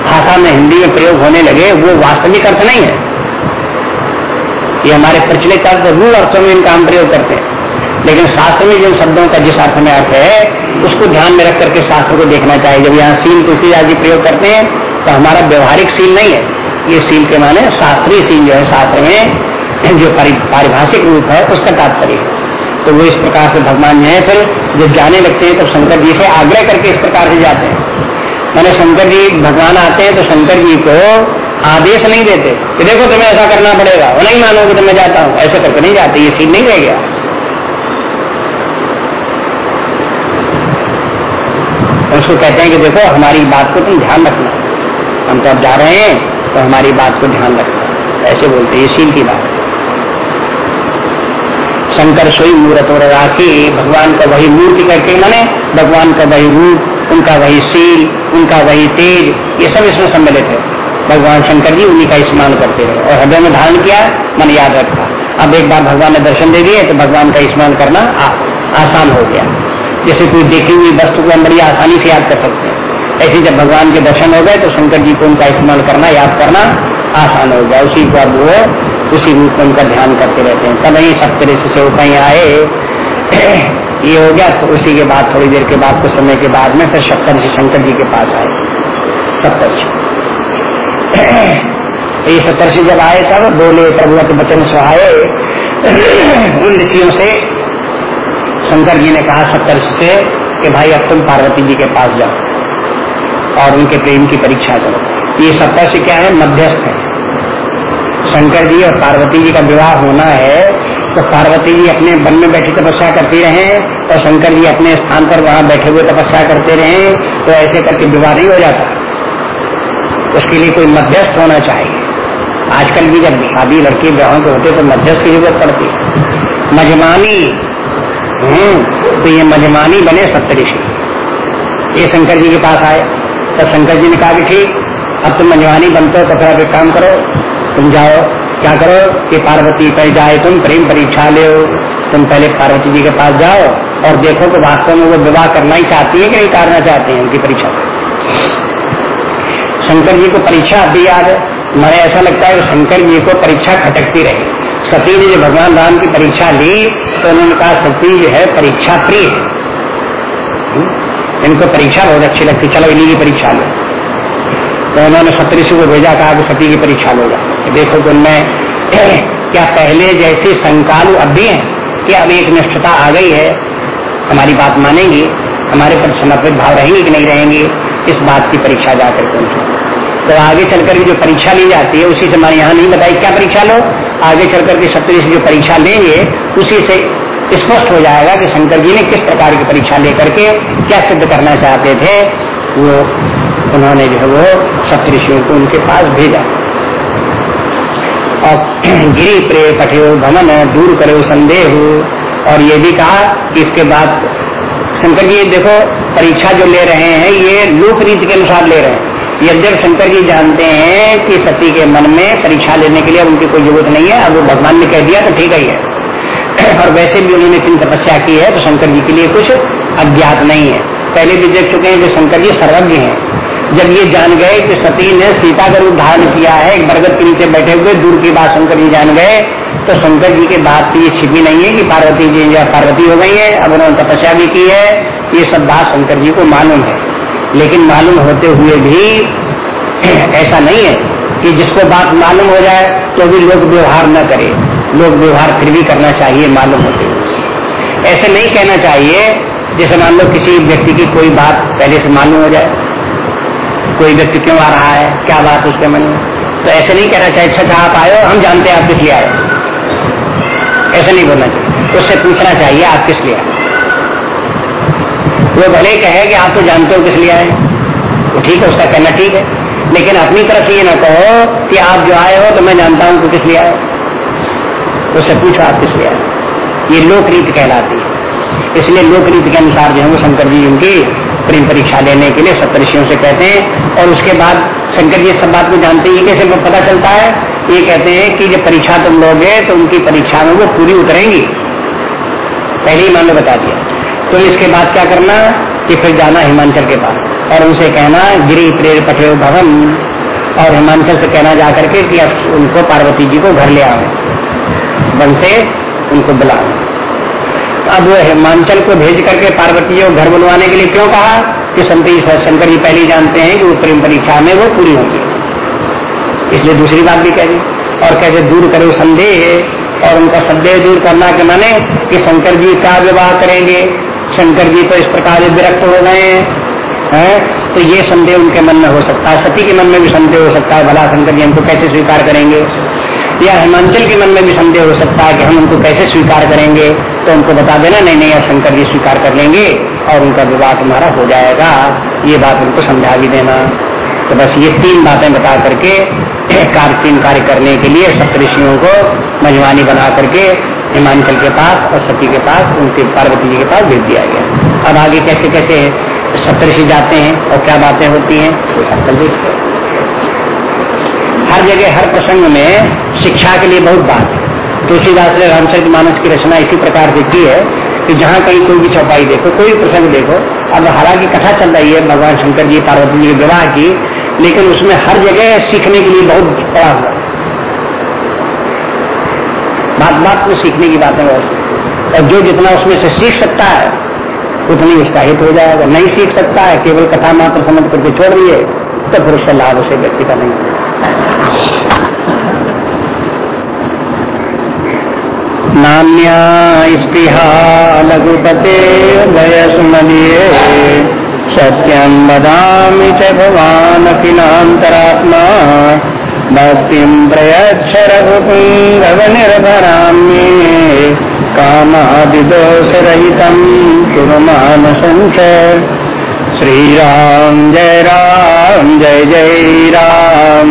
भाषा में हिंदी में प्रयोग होने लगे, वो वास्तविक अर्थ नहीं है। ये हमारे प्रचलित अर्थ रूढ़ अर्थों में इनका हम प्रयोग करते हैं। लेकिन शास्त्र में जिन शब्दों का जिस अर्थ में अर्थ है, उसको ध्यान में रख करके शास्त्र को देखना चाहिए। जब यहाँ सील तुलसी आदि प्रयोग करते हैं तो हमारा व्यवहारिक सील नहीं है। ये सील के माने शास्त्रीय सील जो है शास्त्र में, जो पारिभाषिक रूप है, उसका तात्पर्य तो वो इस प्रकार से भगवान जो है, फिर जब जाने लगते हैं तो शंकर जी से आग्रह करके इस प्रकार से जाते हैं। मैंने शंकर जी, भगवान आते हैं तो शंकर जी को आदेश नहीं देते। कि देखो तुम्हें ऐसा करना पड़ेगा। वो नहीं मानोगे तो मैं जाता हूँ। ऐसे करके नहीं जाते। ये सीन नहीं रह गया। उसको कहते हैं कि देखो, हमारी बात को तुम ध्यान रखना। हम तो अब जा रहे हैं तो हमारी बात को ध्यान रखना। ऐसे बोलते ये सील की बात। शंकर सोई मूर्त और राखी। भगवान का वही मूर्ति करके माने भगवान का वही रूप उनका वही सील उनका वही तेज ये सब इसमें सम्मिलित है। भगवान शंकर जी उन्हीं का स्मरण करते रहे और हृदय में धारण किया मन याद रखा। अब एक बार भगवान ने दर्शन दे दिए तो भगवान का स्मरण करना आ, आसान हो गया। जैसे कोई देखी हुई वस्तु को हम बड़ी आसानी से याद कर सकते हैं। ऐसे जब भगवान के दर्शन हो गए तो शंकर जी को उनका स्मरण करना याद करना आसान हो गया। उसी को अब वो उसी रूप में उनका ध्यान करते रहते हैं। तब ही सब तरह से कहीं आए ये हो गया तो उसी के बाद, थोड़ी देर के बाद, कुछ समय के बाद में फिर शक्कर जी, शंकर जी के पास आए। सप्तर्षि। ये सप्तर्षि जब आए, तब बोले प्रभु के वचन सुहाए। उन ऋषियों से शंकर जी ने कहा सप्तर्षि से कि भाई, अब तुम पार्वती जी के पास जाओ और उनके प्रेम की परीक्षा करो। ये सप्तर्षि क्या है? मध्यस्थ है। शंकर जी और पार्वती जी का विवाह होना है तो पार्वती जी अपने वन में बैठी तपस्या करती रहे और शंकर जी अपने स्थान पर वहाँ बैठे हुए तपस्या करते रहे तो ऐसे करके विवाह नहीं हो जाता। उसके लिए कोई मध्यस्थ होना चाहिए। आजकल भी जब शादी लड़की विवाहों के होते तो मध्यस्थ की ज़रूरत पड़ती है। मजमानी हम्म तो ये मजमानी बने सप्तऋषि। ये शंकर जी के पास आए तो शंकर जी ने कहा कि ठीक, अब तुम मजमानी बनते हो तो फिर एक काम करो, तुम जाओ क्या करो कि पार्वती पर जाए, तुम प्रेम परीक्षा ले, तुम पहले पार्वती जी के पास जाओ और देखो कि वास्तव में वो विवाह करना ही चाहती है कि नहीं करना चाहती है उनकी परीक्षा। शंकर जी को परीक्षा अभी याद है। हमारे ऐसा लगता है कि शंकर जी को परीक्षा खटकती रही। सती ने जब भगवान राम की परीक्षा ली तो उन्होंने कहा, सती जो है परीक्षा प्रिय। हम्म? इनको परीक्षा बहुत अच्छी लगती, चलो इन्हीं की परीक्षा लो। तो उन्होंने सप्तऋषि को भेजा, कहा कि सती की परीक्षा लो जाओ। देखो तो उनमें [CLEARS THROAT] क्या पहले जैसी संकालु अब भी है? कि अब एक निष्ठता आ गई है? हमारी बात मानेंगी, हमारे पर समर्पित भाव रहेंगे कि नहीं रहेंगे? इस बात की परीक्षा जाकर के उनसे तो आगे चलकर की जो परीक्षा ली जाती है, उसी से हमारे यहाँ नहीं बताई, क्या परीक्षा लो? आगे चलकर के सप्तरी से जो परीक्षा लेंगे उसी से स्पष्ट हो जाएगा कि शंकर जी ने किस प्रकार की परीक्षा लेकर के क्या सिद्ध करना चाहते थे। वो, उन्होंने जो है वो सप्तऋषियों को उनके पास भेजा। और गिरी प्रे पठे भवन दूर करे संदेह। और ये भी कहा कि इसके बाद शंकर जी, देखो, परीक्षा जो ले रहे हैं, ये लोक रीति के अनुसार ले रहे हैं। यद्यप शंकर जी जानते हैं कि सती के मन में परीक्षा लेने के लिए उनकी कोई ज़रूरत नहीं है, अब वो भगवान ने कह दिया तो ठीक ही है। और वैसे भी उन्होंने इतनी तपस्या की है तो शंकर जी के लिए कुछ अज्ञात नहीं है। पहले भी देख चुके हैं कि शंकर जी सर्वज्ञ हैं। जब ये जान गए कि सती ने सीता का रूप धारण किया है, एक बरगद के नीचे बैठे हुए, दूर की बात शंकर जी जान गए तो शंकर जी के बात ये छिपी नहीं है कि पार्वती जी या पार्वती हो गई है, अब उन्होंने तपस्या भी की है, ये सब बात शंकर जी को मालूम है। लेकिन मालूम होते हुए भी ऐसा नहीं है कि जिसको बात मालूम हो जाए तो भी लोग व्यवहार न करे। लोग व्यवहार फिर भी करना चाहिए मालूम होते हुए। ऐसे नहीं कहना चाहिए, जैसे मान लो किसी व्यक्ति की कोई बात पहले से मालूम हो जाए कोई व्यक्ति क्यों आ रहा है? क्या बात उसके मन में? तो ऐसे नहीं कहना चाहिए अच्छा, अच्छा आप आए हम जानते हैं आप किस लिए आए ऐसे नहीं बोलना चाहिए। उससे पूछना चाहिए आप किस लिए आए वो भले कहे कि आप तो जानते हो किस लिए आए ठीक है उसका कहना ठीक है। लेकिन अपनी तरफ़ से ये ना कहो कि आप जो आए हो तो मैं जानता हूँ कि किस लिए आए उससे पूछो आप किस लिए आए ये लोक रीति कहलाती है। इसलिए लोक रीति के अनुसार जो है वो शंकर जी उनकी प्रेम परीक्षा लेने के लिए सप्तषियों से कहते हैं, और उसके बाद शंकर जी सब बात को जानते हैं कैसे पता चलता है। ये कहते हैं कि जब परीक्षा तुम लोगे तो उनकी परीक्षा में वो पूरी उतरेंगी। पहले ही मान बता दिया। तो इसके बाद क्या करना कि फिर जाना हिमाचल के पास, और उनसे कहना, गिरी प्रेर पठे भवन और हिमाचल से कहना जाकर के कि उनको पार्वती जी को घर ले आओ। वन से उनको बुलाओ। अब हिमांचल को भेज करके पार्वती को घर बनवाने के लिए क्यों कहा? कि शंकर जी पहले जानते हैं कि वो प्रेम परीक्षा में वो पूरी होगी इसलिए दूसरी बात भी कह। दी और कैसे दूर करे संदेह? और उनका संदेह दूर करना के माने कि शंकर जी का विवाह करेंगे। शंकर जी तो इस प्रकार विरक्त हो गए हैं? तो ये संदेह उनके मन में हो सकता है। सती के मन में भी संदेह हो सकता है। भला शंकर जी हमको कैसे स्वीकार करेंगे? या हिमांचल के मन में भी संदेह हो सकता है कि हम उनको कैसे स्वीकार करेंगे तो उनको बता देना, नहीं नहीं, अब शंकर जी स्वीकार कर लेंगे और उनका विवाह तुम्हारा हो जाएगा। ये बात उनको समझा भी देना। तो बस ये तीन बातें बता करके कार्य तीन कार्य करने के लिए सप्तषियों को मजवानी बना करके हिमांचल के पास और सती के पास, उनके पार्वती जी के पास भेज दिया गया। अब आगे कैसे कैसे सप्तषि जाते हैं और क्या बातें होती हैं, वो सब कल देखते हैं हर जगह, हर प्रसंग में शिक्षा के लिए बहुत बात है। तुलसीदास ने रामचरित मानस की रचना इसी प्रकार से की है कि जहाँ कहीं कोई भी चौपाई देखो, कोई प्रसंग देखो, अब हालाँकि कथा चल रही है, भगवान शंकर जी, पार्वती जी के विवाह की, लेकिन उसमें हर जगह सीखने के लिए बहुत पड़ा हुआ बात बात में सीखने की बातें बहुत और जो जितना उसमें से सीख सकता है, उतनी उसका हित हो जाएगा। नहीं सीख सकता है, केवल कथा मात्र समझ करके छोड़ दिए तो फिर उसका लाभ उसे व्यक्ति का नहीं। नान्या स्पृहा लघुपते वयसुमदीये सत्यं वदामि च भवानखिलान्तरात्मा भक्तिं प्रयच्छ रघुपुङ्गवनिर्भराम्ये। कामादिदोषरहितं कुरु मानसंशय श्रीराम जय राम, जय जय राम।